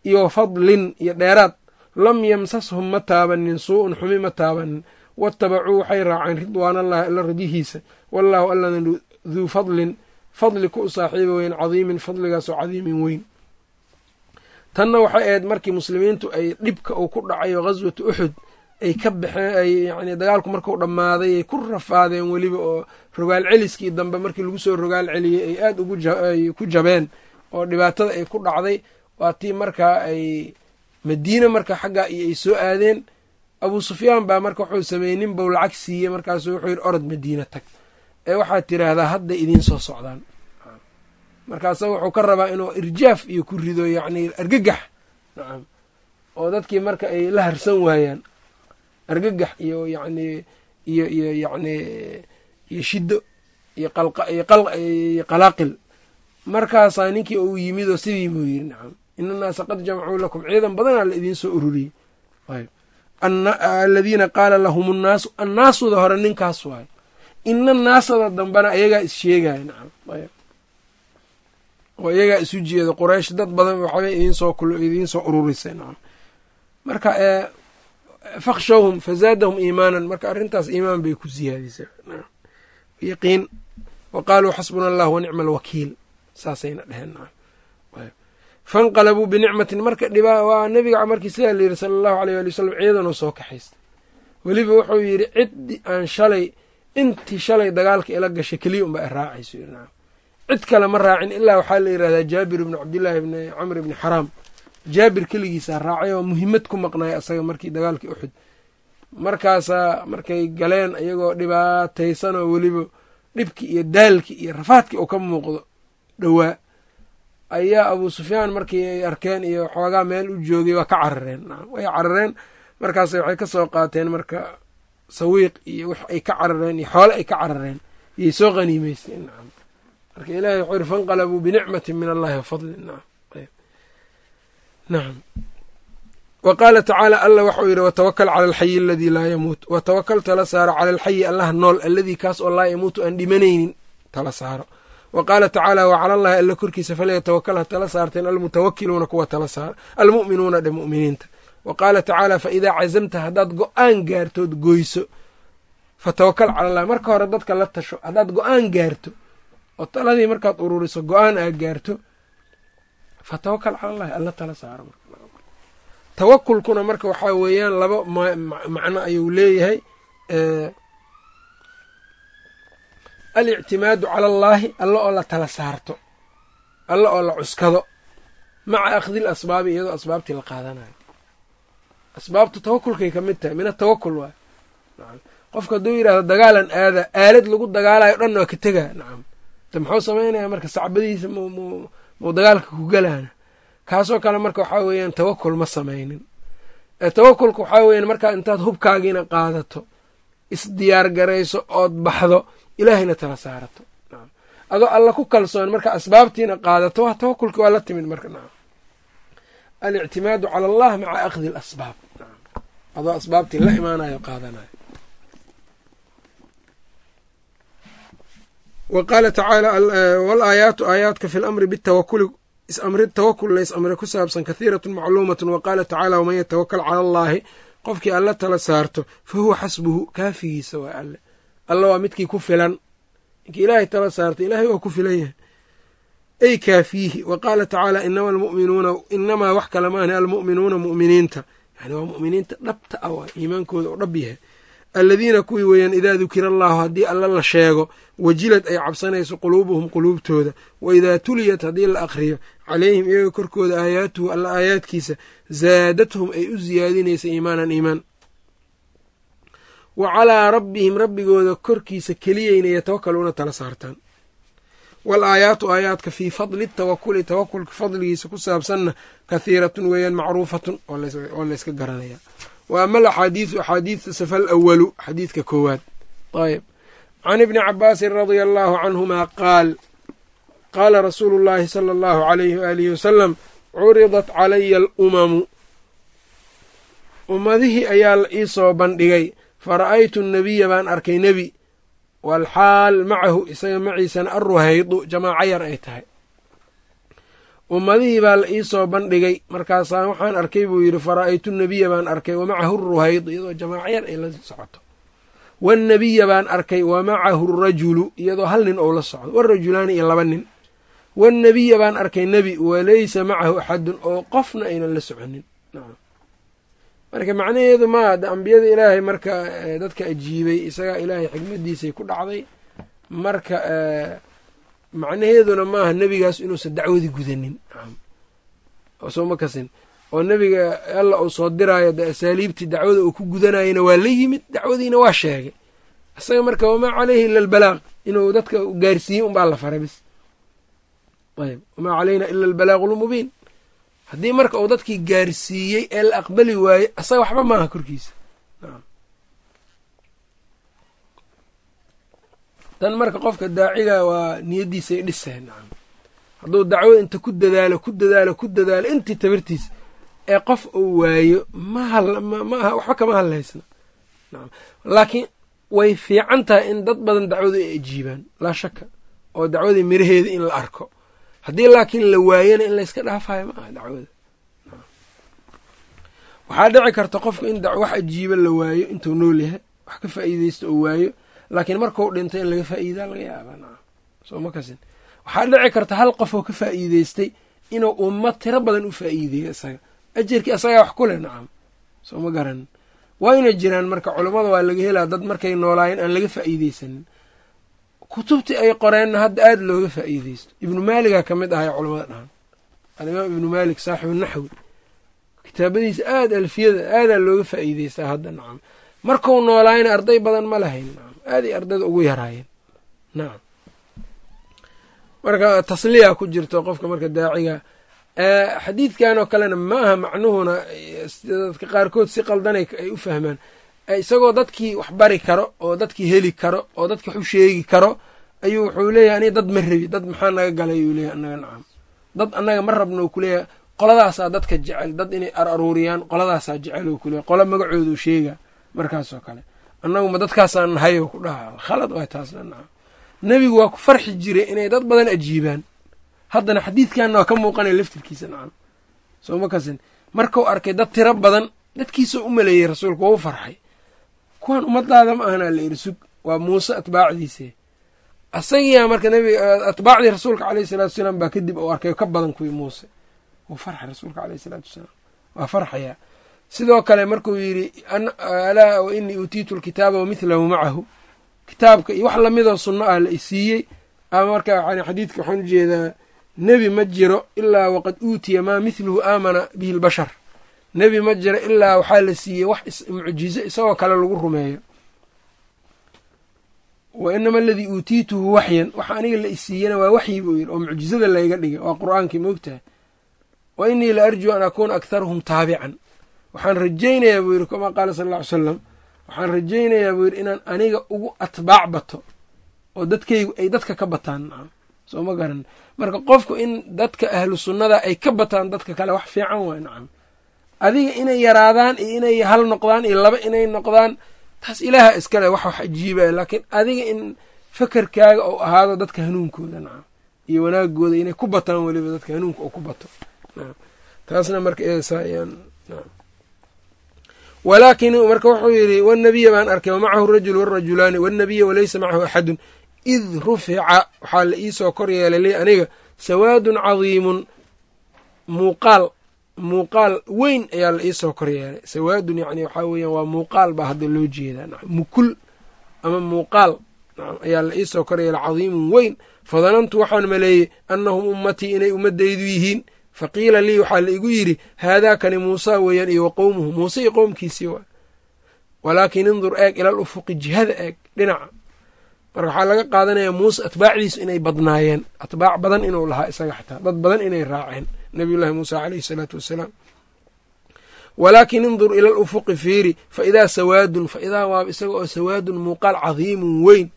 Iyo fadlin iyo dheeraad lam yamsashum ma taabanin suu-un xumi ma taabanin. Waattabacuu waxay raaceen ridwaanallahi alla radihiisa wallaahu allana duu fadlin fadli ku u saaxiiba weyn cadiimin fadligaasoo cadiimin weyn. Tanna waxay ahayd markii muslimiintu ay dhibka uu ku dhacayo ghaswatu uxud ay ka baxeen ay yacni dagaalku markuu dhammaaday ay ku rafaadeen weliba oo rogaal celiskii dambe markii lagu soo rogaal celiyey ay aada ugu ku jabeen oo dhibaatada ay ku dhacday. Waa tii markaa ay madiine marka xaggaa iyo ay soo aadeen abuu sufyaan baa marka wuxuu sameeyey nin bou lacag siiyey markaasuu wuxuu yidhi orod madiine tag. Ee waxaad tiraahdaa hadda idiin soo socdaan. Markaasa wuxuu ka rabaa inuu irjaaf iyo ku rido yacni argagax. Nacam oo dadkii marka ay la harsan waayaan argagax iyo yacni iyo iyo yacni iyo shiddo iyo iyo qalaaqil. Markaasaa ninkii uu yimid oo sidii buu yidhi nacam ina annaasa qad jamacuu lakum. Ciidan badanaa la idiin soo ururiyey. Aladiina qaala lahum annaasu annaasuda hore ninkaas waayo ina naasada dambena ayagaa is sheegaya nacam. Oo iyagaa isu jeeda quraysh dad badan waxbay idin soo idiin soo ururisay nacam. Marka fakhshawhum fazaadahum iimaanan. Marka arrintaas iimaan bay ku siyaadisay yaqiin wa qaaluu xasbuna allah wa nicma alwakiil saasayna dheheen nacam fanqalabuu binicmatin marka dhibaa waa nebiga markii sidaa la yidhi sala allahu aleyh ali wasalam ciidanuu soo kaxaystay. Weliba wuxuu yidhi ciddi aan shalay intii shalay dagaalka ila gashay keliya unba ay raacayso. Cid kale ma raacin ilaa waxaa la yidhahdaa jaabir ibni cabdillaahi ibni camr ibni xaraam jaabir keligiisaa raacay oo muhimmad ku maqnaaya asaga markii dagaalkii uxud markaasaa markay galeen iyagoo dhibaataysan oo weliba dhibkii iyo daalkii iyo rafaadkii uu ka muuqdo dhowaa ayaa abuu sufyaan markii ay arkeen iyo xoogaa meel u joogay waa ka carareen. Way carareen. Markaas waxay ka soo qaateen marka sawiiq iyo wix ay ka carareen iyo xoole ay ka carareen. Iyay soo qaniimeysteen nacam marka ilahay wuxuu yiri fanqalabuu binicmati min allahi wafadli nacam nacam wa qaala tacaala alla waxau yidhi watawakal cala alxayi aladii laa yamuut. Watawakal tala saaro cala alxayi allaha nool alladii kaas oo laa yamuutu aan dhimanaynin tala saaro wa qaala tacaala wa cala allahi alla korkiisa falyatawakal ha tala saarteen almutawakiluuna kuwa tala saara almu'minuuna dhe mu'miniinta. Wa qaala tacaala fa idaa cazamta haddaad go'aan gaartood goyso fatawakal cala allahi. Marka hore dadka la tasho haddaad go'aan gaarto oo taladii markaad ururiso go'aan aa gaarto fatawakal cala allahi alla tala saaro tawakulkuna marka waxaa weeyaan laba macno ayuu leeyahay alictimaadu cala allaahi alla oo la tala saarto alla oo la cuskado maca akhdi l asbaabi iyadoo asbaabtii la qaadanayo asbaabtu tawakulkay ka mid tahay min atawakul waay. Qofka hadduu yidhahdo dagaalan aada aalad lagu dagaalayo dhan waa ka tegaa nacam. De muxuu samaynaya marka sacbadiisa muu dagaalka ku galaana. Kaasoo kale marka waxaa weeyaan tawakul ma samaynin. Tawakulka waxaa weeyaan markaa intaad hubkaagiina qaadato isdiyaar garayso ood baxdo ilaahayna tala saarato. Adoo alla ku kalsoon marka asbaabtiina qaadato waa tawakulki waa la timid marka alictimaadu cala allah maca akhdi alasbaab. Adoo asbaabtii la imaanayo qaadanayo. Wa qaala tacaala walaayaatu aayaadka fi lamri bitawakuli isamri tawakul la is-amre ku saabsan kathiiratun macluumatun wa qaala tacaala waman yatawakal cala allaahi qofkii alla tala saarto fa huwa xasbuhu kaafigiisa waa alle alla waa midkii ku filan. Ninkii ilaahay tala saarta ilaahay waa ku filan yahay. Ay kaafiihi wa qaala tacaala inama almu'minuuna inamaa wax kale maahne almu'minuuna mu'miniinta. Yani waa mu'miniinta dhabta ah waa iimaankooda oo dhab yahay. Aladiina kuwii weeyaan idaa dukira allaahu haddii alla la sheego wajilad ay cabsanayso quluubuhum quluubtooda. Wa idaa tuliyat haddii la akhriyo calayhim iyaga korkooda aayaatuhu alla aayaadkiisa zaadathum ay u siyaadinaysa iimaanan iimaan wa calaa rabbihim rabbigooda korkiisa keliyayna yatawakaluuna tala saartaan. Wal aayaatu aayaadka fii fadli tawakuli tawakulka fadligiisa ku saabsanna kathiiratun weeyaan macruufatun oo layska garanaya. Wa ama alaxaadiidu axaadiidta safal awalu xadiidka koowaad. Ayb can ibni cabaasin radia allaahu canhumaa qaal qaala rasuulu llaahi sala allahu alayhi waalihi wasalam curidat calaya alumamu. Ummadihii ayaa la ii soo bandhigay fara'aytu nabiya baan arkay nebi walxaal macahu isaga maciisana arruhaydu jamaaco yar ay tahay. Ummadihii baa la ii soo bandhigay markaasaa waxaan arkay buu yidhi fara'aytu nabiya baan arkay wa macahu arruhaydu iyadoo jamaaco yar ay la socoto. Waannabiya baan arkay wa macahu arajulu iyadoo hal nin ou la socdo warajulaani iyo laba nin. Waannabiya baan arkay nebi walaysa macahu axadun oo qofna aynan la soconin marka macnaheedu de ambiyada ilaahay marka dadka ajiibay isagaa ilaahay xikmadiisay ku dhacday. Marka macnaheeduna maaha nebigaas inuusan dacwadii gudanin. Sooma kasin. Oo nebiga alla uu soo diraayo de asaaliibtii dacwada uu ku gudanayana waa la yimid dacwadiina waa sheegay. Isaga marka wamaa caleyhi ila albalaaq inuu dadka gaarsiiyey unbaa la faray bis ayb wamaa caleyna ila albalaaqu lmubiin haddii marka uu dadkii gaarsiiyey ee la aqbali waaye asaga waxba maaha korkiisa. Tan marka qofka daaciga waa niyaddiisay dhisay nacam hadduu dacwada inta ku dadaalo ku dadaalo ku dadaalo intii tabartiisa ee qof uu waayo mamaaha waxba kama hadlaysna. Laakiin way fiican tahay in dad badan dacwadu ay ajiibaan laa shaka oo dacwadii miraheeda in la arko haddii laakiin la waayana in layska dhaafayo ma aha dacwada. Waxaa dhici karta qofku in wax ajiiba la waayo intuu nool yahay wax ka faa'iideysto oo waayo laakiin markuu dhinto in laga faa'iidaa laga yaaba nacam. Soo ma waxaa dhici karta hal qof oo ka faa'iideystay inuu ummad tiro badan u faa'iideeyo isaga. Ajarkii asagaa wax ku leh nacam. Soo ma garanin wayna jiraan marka culammada waa laga helaa dad markay noolaayeen aan laga faa'iideysanin kutubtii ay qoreenna hadda aada looga faa'iideysto ibnu maaligaa ka mid ahay culamada dhahan alimaam ibnu maalik saaxibu naxwi. Kitaabadiisa aada alfiyada aadaa looga faa'iideystaa hadda nacam markuu noolaayna arday badan ma lahayn nacam aaday ardayda ugu yaraayeen nacam marka tasliya ku jirto qofka marka daaciga xadiidkan oo kalena ma aha macnuhuna dadka qaarkood si qaldanay ay u fahmaan isagoo dadkii wax bari karo oo dadkii heli karo oo dadki wax u sheegi karo ayuu wuxuu leeyahay aniga dad ma rabi dad maxaa naga galay? Ayuu leeyahy annaga nacam. Dad annaga ma rabno kuleeyahay qoladaasaa dadka jecel dad inay ar aruuriyaan qoladaasaa jecel oo kuleeyahy qola magacooduu sheega markaasoo kale. Annaguma dadkaasaan nahay oo ku dhaha khalad waa taasna nacam. Nebigu waa ku farxi jiray inay dad badan ajiibaan. Haddana xadiidkanna waa ka muuqanaya laftirkiisa nacam. Soo ma kasin. Markuu arkay dad tiro badan dadkiisoo u maleeyey rasuulku waa u farxay kuwan ummadaada ma ahana la yidhi sug waa muuse atbaacdiise. Asagiyaa marka nebiga atbaacdii rasuulka caleyhi salaatu wasalaam baa kadib uu arkay ka badan kuwii muuse. Wuu farxay rasuulka caleyhi salaatu wasalaam waa farxayaa sidoo kale markuu yidhi alaa wa inii uutiitu lkitaaba wa mithlahu macahu. Kitaabka iyo wax lamidoo sunno ah la isiiyey ama marka xadiidka waxaan u jeedaa nebi ma jiro ilaa waqad uutiya maa mithluhu aamana bihi lbashar nebi ma jiro ilaa waxaa la siiyey wax mucjizo isagoo kale lagu rumeeyo. Wa inama aladii uutiituhu waxyan waxa aniga la isiiyena waa waxyi buu yidhi oo mucjizada layga dhigay waa qur'aankii moogtahay wa inii la arjuu an akuuna aktharuhum taabican. Waxaan rajaynayaa buu yidhi kamaa qaala sala alla ly waxaan rajaynayaa buu yidhi inaan aniga ugu atbaac bato oo dadkaygu ay dadka ka bataan soo ma garan. Marka qofku in dadka ahlu sunnada ay ka bataan dadka kale wax fiican waay nacam adiga inay yaraadaan iyo inay hal noqdaan iyo laba inay noqdaan taas ilaaha iskale wax wax ajiibaya laakiin adiga in fakerkaaga ou ahaado dadka hanuunkooda nacam iyo wanaagooda inay ku bataan weliba dadka hanuunka oo ku bato taasna marka walaakin marka wuxuu yidhi wanabiya baan arkay wamacahu rajul warajulaani wanabiya walaysa macahu axadun. Id rufica waxaa la iisoo kor yeelay li aniga sawaadun cadiimun muuqaal muuqaal weyn ayaa la iisoo kor yeelay sawaadun yani waxaa weeyaan waa muuqaal baa hadda loo jeedaa. Mukul ama muuqaal ayaa la iisoo kor yeelay cadiimun weyn. Fadanantu waxaan maleeyey annahum ummatii inay ummadaydu yihiin. Faqiila lii waxaa la igu yidhi haadaakani muusa weeyaan iyo wa qowmuhu. Muuse iyo qowmkiisii waa. Walaakin indur eeg ilal ufuqi jihada eeg dhinaca. Marka waxaa laga qaadanayaa muuse atbaacdiisu inay badnaayeen. Atbaac badan inuu lahaa isaga xataa. Dad badan inay raaceen nabiyullaahi muuse caleyhi salaatu wassalaam walaakin indur ilal ufuqi fiiri fa idaa sawaadun fa idaa waaba isaga oo sawaadun muuqaal cadiimun weyn.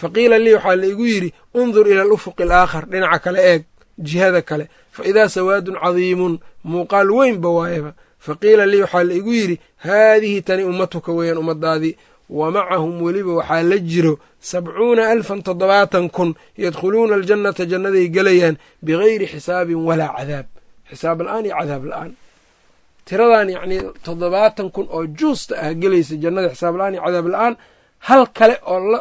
Faqiila lii waxaa la igu yidhi undur ila al ufuqi alaakhar dhinaca kale eeg jihada kale. Fa idaa sawaadun cadiimun muuqaal weynba waayaba faqiila lii waxaa la igu yidhi haadihi tani ummatuka weeyaan ummadaadii wa macahum weliba waxaa la jiro sabcuuna alfan toddobaatan kun yadkhuluuna aljannata jannaday gelayaan bigayri xisaabin walaa cadaab xisaab la'aan iyo cadaab la'aan tiradan yacnii toddobaatan kun oo juusta ah gelaysa jannada xisaab la'aan iyo cadaab la'aan hal kale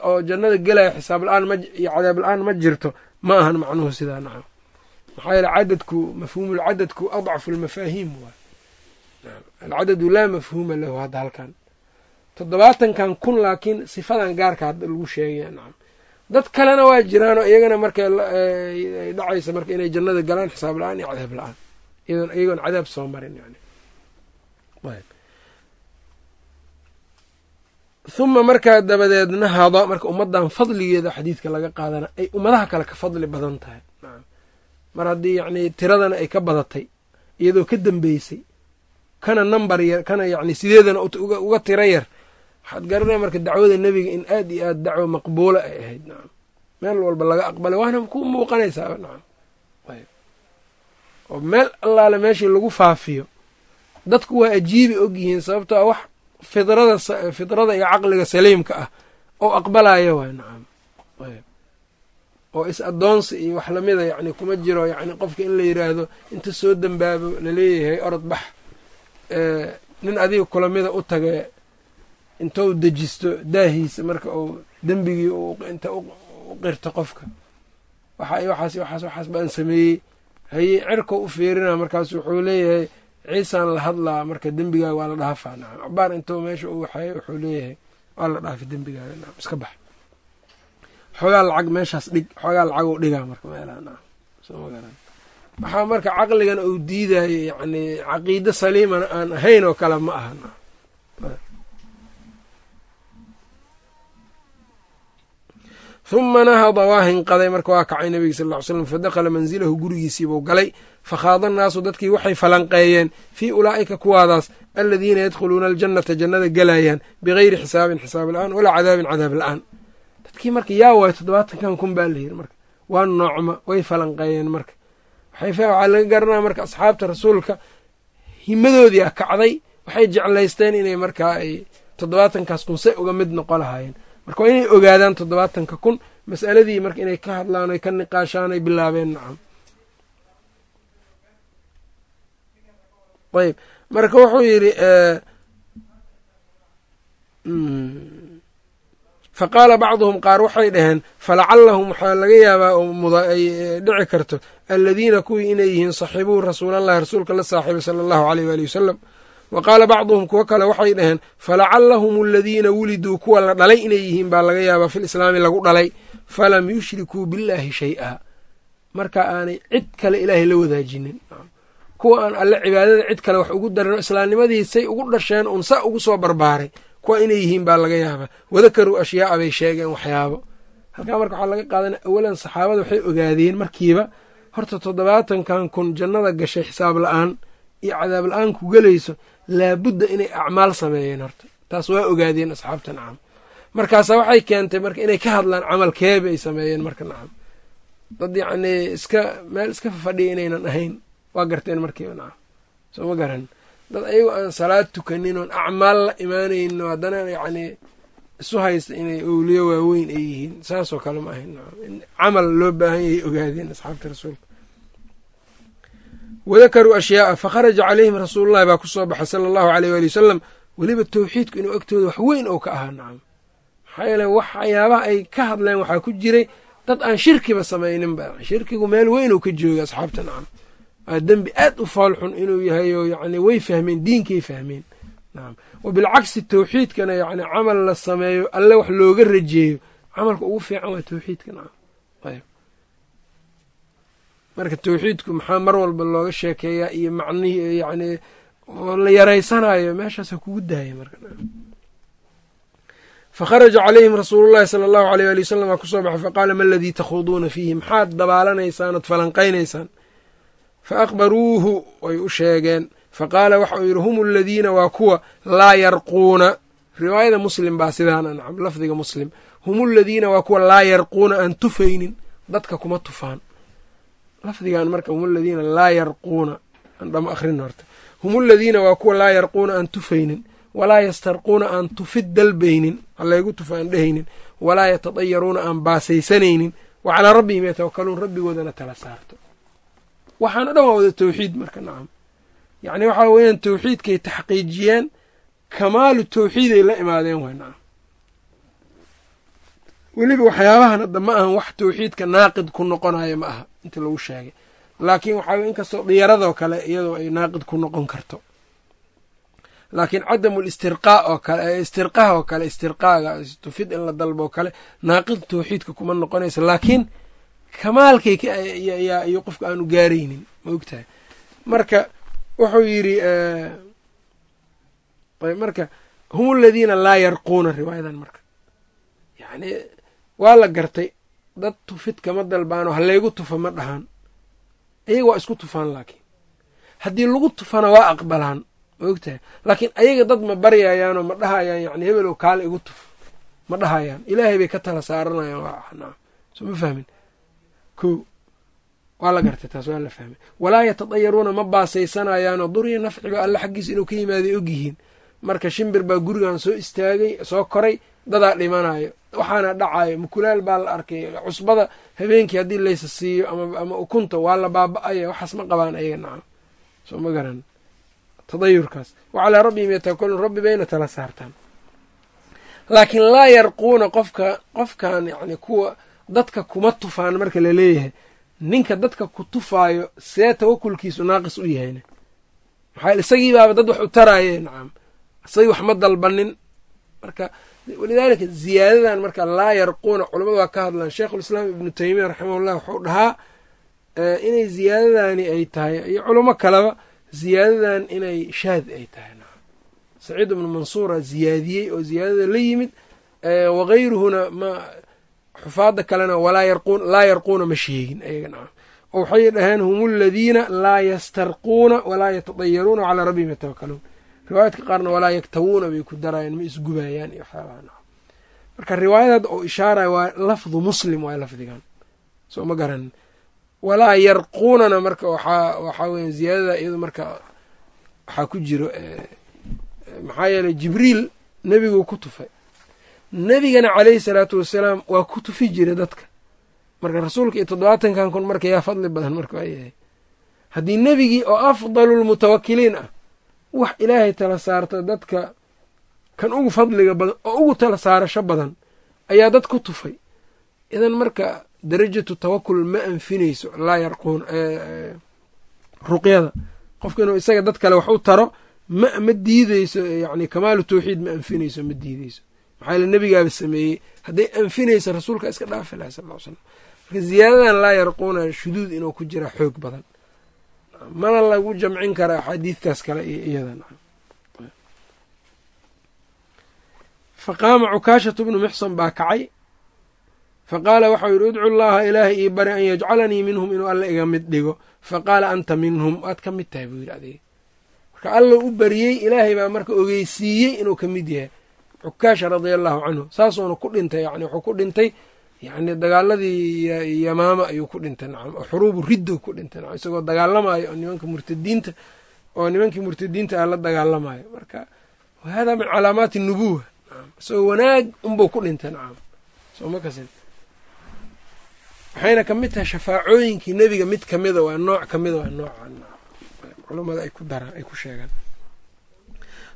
oo jannada gelaya xisaab la'aan iyo cadaab la'aan ma jirto ma ahan macnuhu sidaa nacam. Maxaa yeele cadadku mafhuumulcadadku adcafu lmafaahiim waay alcadadu laa mafhuuma lahu hadda halkan. Toddobaatankan kun laakiin sifadan gaarka hadda lagu sheegaya nacam. Dad kalena waa jiraanoo iyagana marka dhacaysa marka inay jannada galaan xisaab la'aan iyo cadaab la'aan iyagoon cadaab soo marin yani. Huma markaa dabadeedna hada marka ummadan fadligeeda xadiidka laga qaadana ay ummadaha kale ka fadli badan tahay. Mar haddii yacnii tiradana ay ka badatay iyadoo ka dambeysay kana number yar kana yacni sideedana uga tiro yar waxaad garanaya marka dacwada nebiga in aad iyo aad dacwo maqbuula ay ahayd. Nacam meel walba laga aqbalay waana ku muuqanaysaa. Nacam oo meel allaale meeshii lagu faafiyo dadku waa ajiibi ogyihiin sababtoo a wax fidrada fidrada iyo caqliga saliimka ah oo aqbalaya waay nacam. Oo is addoonsi iyo wax lamida yacni kuma jiro yacni qofka in la yidhaahdo inta soo dembaabo la leeyahay orod bax nin adiga kulamida u tage intou dejisto daahiisa marka uu dembigii inta u qirto qofka. Waxa waxaas waxaas waxaas baan sameeyey haye cirkau u fiirina markaas wuxuu leeyahay ciisaan la hadlaa marka dembigaaga waa la dhaafaa. Nacam cabaar intou meesha u waxeeyo wuxuu leeyahay waa la dhaafay dembigaaga. Nacam iska bax. Xoogaa lacag meeshaas dhig xoogaa lacagou dhigaa marka meelaha. Nacam soo ma garan. Waxaa marka caqligana uu diidayo yacni caqiide saliimana aan ahayn oo kale ma aha. Nacam huma nahada waa hinqaday marka waa kacay nebiga sal ly fadakhala manzilahu gurigiisiibuu galay fakhaada annaasu dadkii waxay falanqeeyeen fii ulaa'ika kuwaadaas aladiina yadkhuluuna aljannata jannada gelayaan bigayri xisaabin xisaab la'aan walaa cadaabin cadaab la'aan dadkii marka yaa waayo toddobaatankan kun baa layidhi marka waa noocma way falanqeeyeen marka waxaa laga garanaya marka asxaabta rasuulka himadoodii a kacday waxay jeclaysteen inay markaa ay toddobaatankaas kun say uga mid noqo lahaayeen marka waa inay ogaadaan toddobaatanka kun mas'aladii marka inay ka hadlaan oy ka niqaashaan ay bilaabeen nacam. Ayb marka wuxuu yidhi fa qaala bacduhum qaar waxay dhaheen falacallahum waxaa laga yaabaa oo ay dhici karto aladiina kuwii inay yihiin saxibuu rasuulallahi rasuulka la saaxiibay sala allahu aleyh waali wasalam wa qaala bacduhum kuwo kale waxay dhaheen falacallahum aladiina wuliduu kuwa la dhalay inay yihiin baa laga yaabaa fil islaami lagu dhalay. Falam yushrikuu billaahi shay-a. Marka aanay cid kale ilaahay la wadaajinin. Kuwa aan alle cibaadada cid kale wax ugu darin islaamnimadii say ugu dhasheen uun sa ugu soo barbaaray kuwa inay yihiin baa laga yaabaa. Wadakaruu ashyaaa bay sheegeen waxyaabo. Halkaa marka waxaa laga qaadanaya awalan saxaabada waxay ogaadeen markiiba horta toddobaatankan kun jannada gashay xisaab la'aan iyo cadaab la'aan ku gelayso laabudda inay acmaal sameeyeen horta. Taas waa ogaadeen asxaabta nacam markaasa waxay keentay marka inay ka hadlaan camalkeeba ay sameeyeen marka nacam dad yacnii iska meel iska fafadhiya inaynan ahayn waa garteen markiiba nacam soo ma garan. Dad ayagoo aan salaad tukanin oon acmaal la imaanayno haddana yacnii isu haysta inay owliyo waaweyn ay yihiin saasoo kale ma ahayn in camal loo baahan yahay ogaadeen asxaabta rasuulka wadakaruu ashyaaa fakharaja calayhim rasuulullahi baa ku soo baxay sala allahu aleyh waali wasalam. Weliba tawxiidku inuu agtooda wax weyn oo ka ahaa nacam maxaa yeele waxyaabaha ay ka hadleen waxaa ku jiray dad aan shirkiba samayninba shirkigu meel weyn oo ka jooga asxaabta nacam dembi aad u foolxun inuu yahay oo yani way fahmeen diinkay fahmeen nacam wa bilcagsi tawxiidkana yani camal la sameeyo alle wax looga rajeeyo. Camalka ugu fiican waa tawxiidka nacam ayb marka tawxiidku maxaa mar walba looga sheekeeyaa iyo macnihii yani la yaraysanayo meeshaasa kugu daaya marka. Fakharaja calayhim rasuulullahi sala allahu aleyh ali wasalam ku soo baxay faqaala ma aladii takhuuduuna fiihi? Maxaad dabaalanaysaan ood falanqaynaysaan. Fa akhbaruuhu way u sheegeen. Faqaala waxa uu yidhi hum aladiina waa kuwa laa yarquuna. Riwaayada muslim baa sidaana nacam lafdiga muslim. Hum aladiina waa kuwa laa yarquuna aan tufaynin dadka kuma tufaan lafdigan marka hum aladiina laa yarquuna aan dhamo akhrin horta hum aladiina waa kuwa laa yarquuna aan tufaynin walaa yastarquuna aan tufid dalbaynin halaygu tufa aan dhehaynin walaa yatadayaruuna aan baasaysanaynin wa calaa rabbihim yatawakaluun rabbigoodana tala saarto. Waxaana dhan waa wada tawxiid marka nacam. Yacni waxaa weeyaan tawxiidkay taxqiijiyeen kamaalu tawxiiday la imaadeen way nacam weliba waxyaabahan hadda ma ahan wax tawxiidka naaqid ku noqonayo ma aha inta lagu sheegay. Laakiin waxaa inkastoo diyaradoo kale iyadoo ay naaqid ku noqon karto. Laakiin cadamu listirqaa oo kale istirqaha oo kale istirqaaga tufid in la dalbo oo kale naaqid tawxiidka kuma noqonaysa. Laakiin kamaalkay iyo qofka aanu gaaraynin ma ogtahay? Marka wuxuu yidhi marka hum aladiina laa yarquuna riwaayadan marka. Yacni waa la gartay. Dad tufid kama dalbaano. Halaygu tufa ma dhahaan. Ayaga waa isku tufaan laakiin. Haddii lagu tufana waa aqbalaan. Ma ogtahay? Laakiin ayaga dad ma baryayaanoo ma dhahayaan yani hebelow kaale igu tuf. Ma dhahayaan. Ilaahay bay ka tala saaranayaan waa soo ma fahmin? Ko waa la gartay taas waa la fahmay walaa yatadayaruuna ma baasaysanayaanoo duriya nafciba alle xaggiisa inuu ka yimaaday ogyihiin marka shimbir baa gurigan soo istaagay soo koray dadaa dhimanayo. Waxaana dhacayo mukulaal baa la arkay. Cusbada habeenkii haddii laysa siiyo ama ukunta waa la baaba-aya waxaas ma qabaan ayaga nacam. Soo ma garan. Tadayurkaas wa calaa rabbihim yatawakaluun rabbi bayna tala saartaan. Laakiin laa yarquuna qofka qofkan yani kuwa dadka kuma tufaan marka la leeyahay. Ninka dadka ku tufaayo see tawakulkiisu naaqis u yahayna maxaa isagii baaba dad wax u taraaye nacam. Isagii wax ma dalbanin. Marka walidaalika ziyaadadan marka laa yarquuna culamadu waa ka hadlaan. Sheikhulislaam ibnu teymiya raximahullah wuxuu dhahaa inay ziyaadadani ay tahay iyo culamo kaleba ziyaadadan inay shaad ay tahay. Saciid ibnu mansuura ziyaadiyey oo ziyaadada la yimid wagayruhuna ma xufaadda kalena laa yarquuna ma sheegin ayaga waxay dhaheen hum aladiina laa yastarquuna walaa yatadayaruuna calaa rabbihim yatawakaluun riwaayaadka qaarna walaa yaktawuuna bay ku darayeen ma isgubayaan iyo waxyaabaha marka riwaayadaad oo ishaaraya waa lafdu muslim waay lafdigan. Soo ma garanin walaa yarquunana marka waxaa waxaa weya ziyaadada iyado marka waxaa ku jiro maxaa yeeley jibriil nebiguu ku tufay. Nebigana caleyhi salaatu wasalaam waa ku tufi jira dadka. Marka rasuulka iyo toddobaatankan kun marka yaa fadli badan marka waa yahay haddii nebigii oo afdalulmutawakiliin ah wax ilaahay tala saarta dadka kan ugu fadliga badan oo ugu tala saarasho badan ayaa dad ku tufay. Idan marka darajatu tawakul ma anfinayso laa yarquun ruqyada. Qofka inuu isaga dad kale wax u taro ma ma diideyso yani kamaalu tawxiid ma anfinayso ma diideyso maxaa yale nebigaaba sameeyey hadday anfinaysa rasuulka iska dhaafi lahay sal ly slam marka ziyaadadan laa yarquuna shuduud inuu ku jira xoog badan mana lagu jamcin kara axaadiidtaas kale iyo iyada fa qaama cukaashatu bnu muxsan baa kacay. Fa qaala waxau yidhi udcu llaha ilaahay ii bari an yajcalanii minhum inuu alla iga mid dhigo. Fa qaala anta minhum waad ka mid tahay buu yidhi adiga. Marka alla u bariyey ilaahay baa marka ogeysiiyey inuu ka mid yahay. Cukaasha radia allahu canhu saasuuna ku dhintay yani wuxuu ku dhintay yani dagaaladii yamaama ayuu ku dhintay nacam. Oo xuruubu riddo ku dhintay nacam. Isagoo dagaalamayo oo nimanka murtadiinta oo nimankii murtadiinta ah la dagaalamayo marka hada min calaamaati nubuwa nacam. Isagoo wanaag unbuu ku dhintay nacam. Soo kasin. Waxayna ka mid tahay shafaacooyinkii nebiga mid kamida waa nooc kamida waa noocan culumada ay ku daraan ay ku sheegaan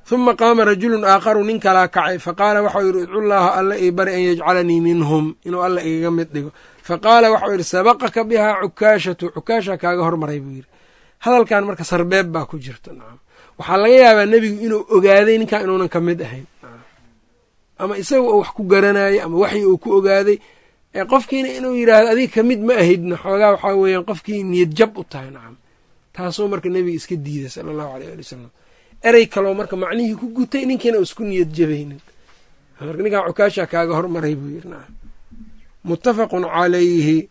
huma qaama rajulun aakharu nin kalaa kacay. faqaala waxau yidhi idcu llaaha alla ii bari an yajcalanii minhum inuu alla igaga mid dhigo faqaala waxau yidhi sabaqaka bihaa cukaashatu cukaasha kaaga hormaray buu yidhi hadalkan marka sarbeeb baa ku jirta nacam waxaa laga yaabaa nebigu inuu ogaaday ninkan inuunan ka mid ahayn ama isaga oo wax ku garanayay ama waxyi uu ku ogaaday qofkiina inuu yidhaahdo adiga ka mid ma ahidna xoogaa waxaa weeyaan qofkii niyad jab u tahay nacam taasoo marka nebiga iska diiday sala allahu aleyh ali wasalam erey kaloo marka macnihii ku gutay ninkiina isku niyad jabaynin marka ninkan cukaasha kaaga hormaray buu yiri nacam muttafaqun calayhi.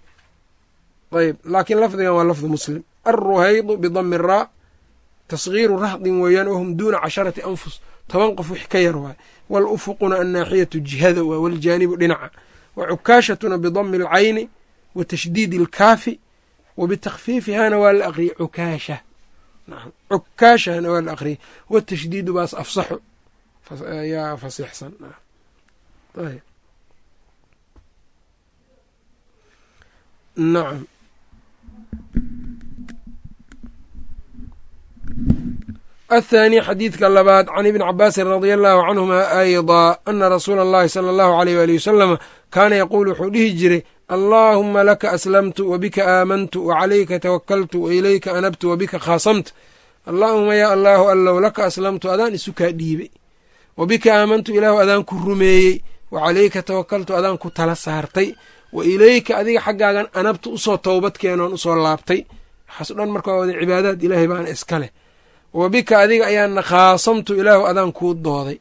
Ayb laakiin lafdigan waa lafdi muslim. Alruhaydu bidami raa tasgiiru rahdin weeyaan wahum duuna casharati anfus. Toban qof wix ka yar waay. Walufuquna annaaxiyatu jihada waa waljaanibu dhinaca. Wa cukaashatuna bidami alcayni wa tashdiidi alkaafi wa bitakfiifihana waa la aqriyay cukaasha cukaashana waa la aqriyay watashdiidu baas afsaxu yaa fasiixsan nacam athaani xadiidka labaad can ibni cabaasin radia allahu canhuma aydaa ana rasuula allahi sala allahu aleyh waali wasalama kaana yaquulu wuxuu dhihi jiray allaahuma laka aslamtu wabika aamantu wacalayka tawakaltu wailayka anabtu wabika khaasamtu. Allaahuma yaa allaahu allow laka aslamtu adaan isu kaa dhiibay. Wabika aamantu ilaahu adaan ku rumeeyey. Wacalayka tawakaltu adaan ku tala saartay. Wa ilayka adiga xaggaagan anabtu u soo towbad keenoon u soo laabtay. Waxaaso dhan marka waa wada cibaadaad ilaahay baana iska leh. Wabika adiga ayaana khaasamtu ilaahu adaan kuu dooday.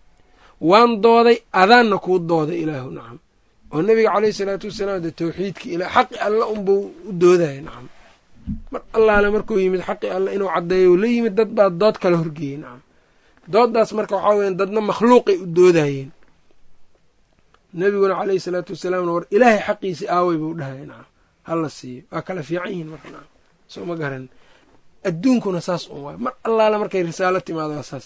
Waan dooday adaanna kuu dooday ilaahu nacam oo nebiga caleyhi salaatu wasalaam dee tawxiidki ila xaqi alla unbuu u doodaya nacam mar allaale markuu yimid xaqi alle inuu caddeeyo la yimid dad baa dood kala horgeeyey nacam dooddaas marka waxaa weya dadna makhluuqay u doodayeen. Nebiguna caleyhi salaatu wasalaamna war ilaahay xaqiisi aaway buu dhahaya nacam hala siiyo. Waa kala fiican yihiin marka nacam soo ma garan. Adduunkuna saas un waay. Mar allaale markay risaalo timaado waa saas.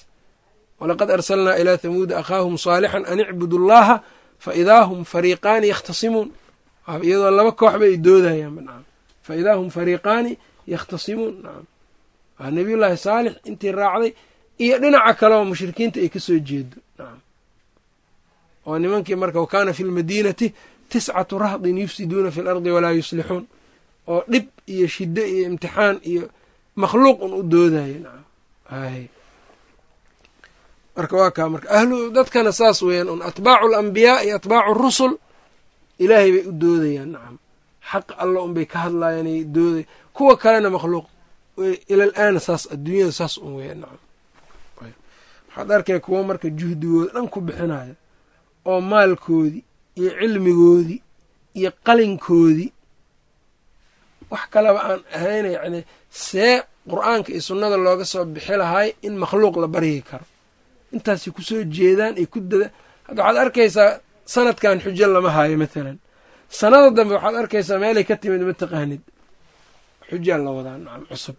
Walaqad arsalnaa ilaa thamuuda akhaahum saalixan an icbudu llaha fa idaa hum fariiqaani yakhtasimuun iyadoo laba koox bay doodayaanba nacam. Fa idaa hum fariiqaani yakhtasimuun nacam. Waa nebiyullaahi saalix intii raacday iyo dhinaca kale oo mushrikiinta ay ka soo jeedo nacam. Oo nimankii marka wakaana fi lmadiinati tiscatu rahdin yufsiduuna fi lardi walaa yuslixuun oo dhib iyo shiddo iyo imtixaan iyo makhluuq un u doodaya nacam marka waa kaa marka ahlu dadkana saas weeyaan un atbaacu alambiyaa iyo atbaacu rusul ilaahay bay u doodayaan nacam xaq alla un bay ka hadlaayaan ay dooday kuwa kalena makhluuq ilal aana saas adduunyada saas un weeyaan nacam waxaad arkay kuwo marka juhdigooda dhan ku bixinaya oo maalkoodii iyo cilmigoodii iyo qalinkoodii wax kaleba aan ahayna yacni see qur'aanka iyo sunnada looga soo bixi lahay in makhluuq la baryi karo intaasay ku soo jeedaan ay ku dada hadda waxaad arkaysaa sanadkan xujo lama haayo mathalan. Sanada dambe waxaad arkaysaa meelay ka timid mataqaanid xujaa la wadaa nacam cusub.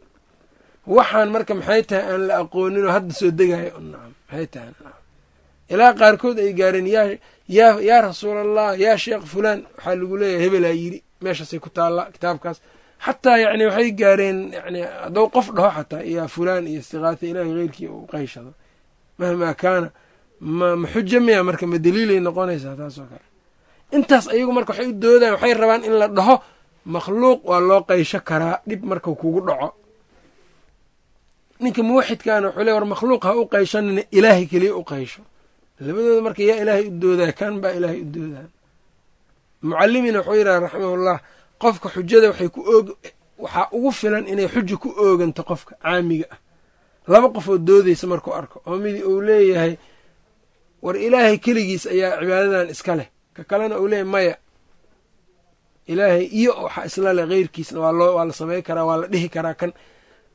Waxaan marka maxay tahay aan la aqooninoo hadda soo degayo nacam maxay tahay nacam ilaa qaarkood ay gaareen yaa yaa yaa rasuulallah yaa sheekh fulaan. Waxaa lagu leeyahay hebelaa yiri meeshaasay ku taallaa kitaabkaas. Xataa yacni waxay gaareen yani haddou qof dhaho xataa yaa fulaan iyo istiqaatha ilaahay keyrkii uu qayshado mahmaa kaana ma ma xujo miya marka ma daliilay noqonaysaa taas oo kale intaas ayagu marka waxay u doodaan waxay rabaan in la dhaho makhluuq waa loo qaysho karaa dhib marka kugu dhaco. ninka muwaxidkaana wuxuu le war makhluuq ha u qayshanina ilaahay keliya u qaysho labadooda marka yaa ilaahay u doodaa kan baa ilaahay u doodaan. mucalimina wuxuu yidhaha raximahullah qofka xujada waxay ku oog waxaa ugu filan inay xuja ku ooganto qofka caamiga ah laba qof oo doodeysa markuu arko oo midi uu leeyahay war ilaahay keligiis ayaa cibaadadan iska leh. Ka kalena uu leeyahay maya. Ilaahay iyo waxa isla leh keyrkiisna waa la samey karaa waa la dhihi karaa kan.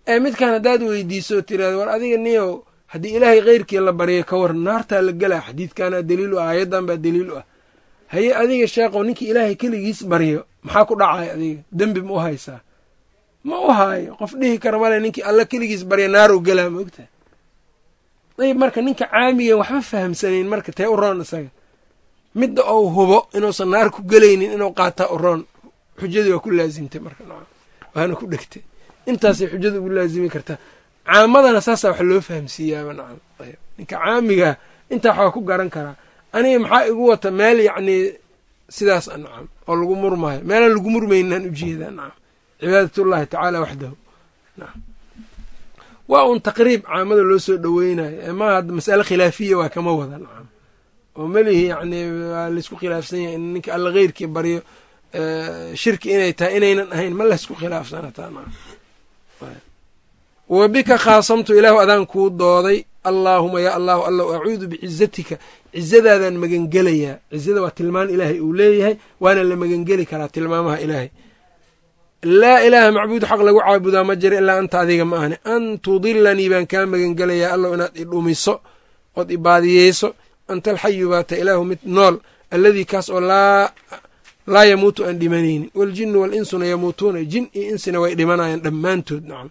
Ee midkan haddaad weydiiso tiraado war adiga niyow haddii ilaahay keyrkii la baryo ka war naartaa la gelaa xadiidkana daliil u ah ayadan baa daliil u ah. Haye adiga sheekow ninkii ilaahay keligiis baryo maxaa ku dhacay adiga? Dembi ma u haysaa ma u haayo qof dhihi kara male ninkii alla keligiis barya naarow gelaa ma ogtahay? Dayib marka ninka caamigan waxba fahamsanayn marka tee u roon isaga. Midda ou hubo inuusan naar ku gelaynin inuu qaataa u roon. Xujadii waa ku laasimtay marka waana ku dhegtay intaasay xujada ugu laasimi kartaa. Caamadana saasaa wax loo fahamsiiyaaba nacam. Ayb ninka caamigaa intaa waxaa ku garan karaa aniga maxaa igu wata meel yacnii sidaas a nacam oo lagu murmaayo? Meelaan lagu murmaynaan u jeedaa nacam cibaadatullahi tacaala waxdahu. Waa un taqriib caamada loo soo dhoweynayo maaha mas'ale khilaafiya waa kama wada nacam oo melihi yacni waa laysku khilaafsan yahay in ninka alla keyrkii baryo shirki inay tahay inaynan ahayn ma laysku khilaafsanataa nacam wa bika khaasamtu ilaahu adaan kuu dooday allaahuma yaa allahu allow acuudu bicizatika. Cizadaadaan magangelayaa. Cizada waa tilmaan ilaahay uu leeyahay waana la magangeli karaa tilmaamaha ilaahay laa ilaaha macbuud xaq lagu caabudaa ma jiro ilaa anta adiga ma ahni an tudilanii baan kaa magangelayaa allow inaad i dhumiso ood i baadiyeyso. Anta alxayu baata ilaahu mid nool alladii kaas oo laa yamuutu aan dhimanaynin. Waljinu walinsuna yamuutuuna jin iyo insina way dhimanayaan dhammaantood nacam.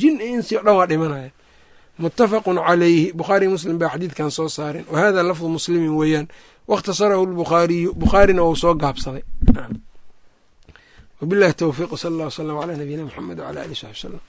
Jin iyo insi o dhan waa dhimanayaan. Muttafaqun calayhi bukhaari muslim baa xadiidkan soo saareen wa hada lafdu muslimin weeyaan. Waاkhtasarahu lbukhaariyu bukhaarina uu soo gaabsaday wabilahi towfiiq wsala allah wslam calaa nabiyina mxamed wcala alih saxbi wslem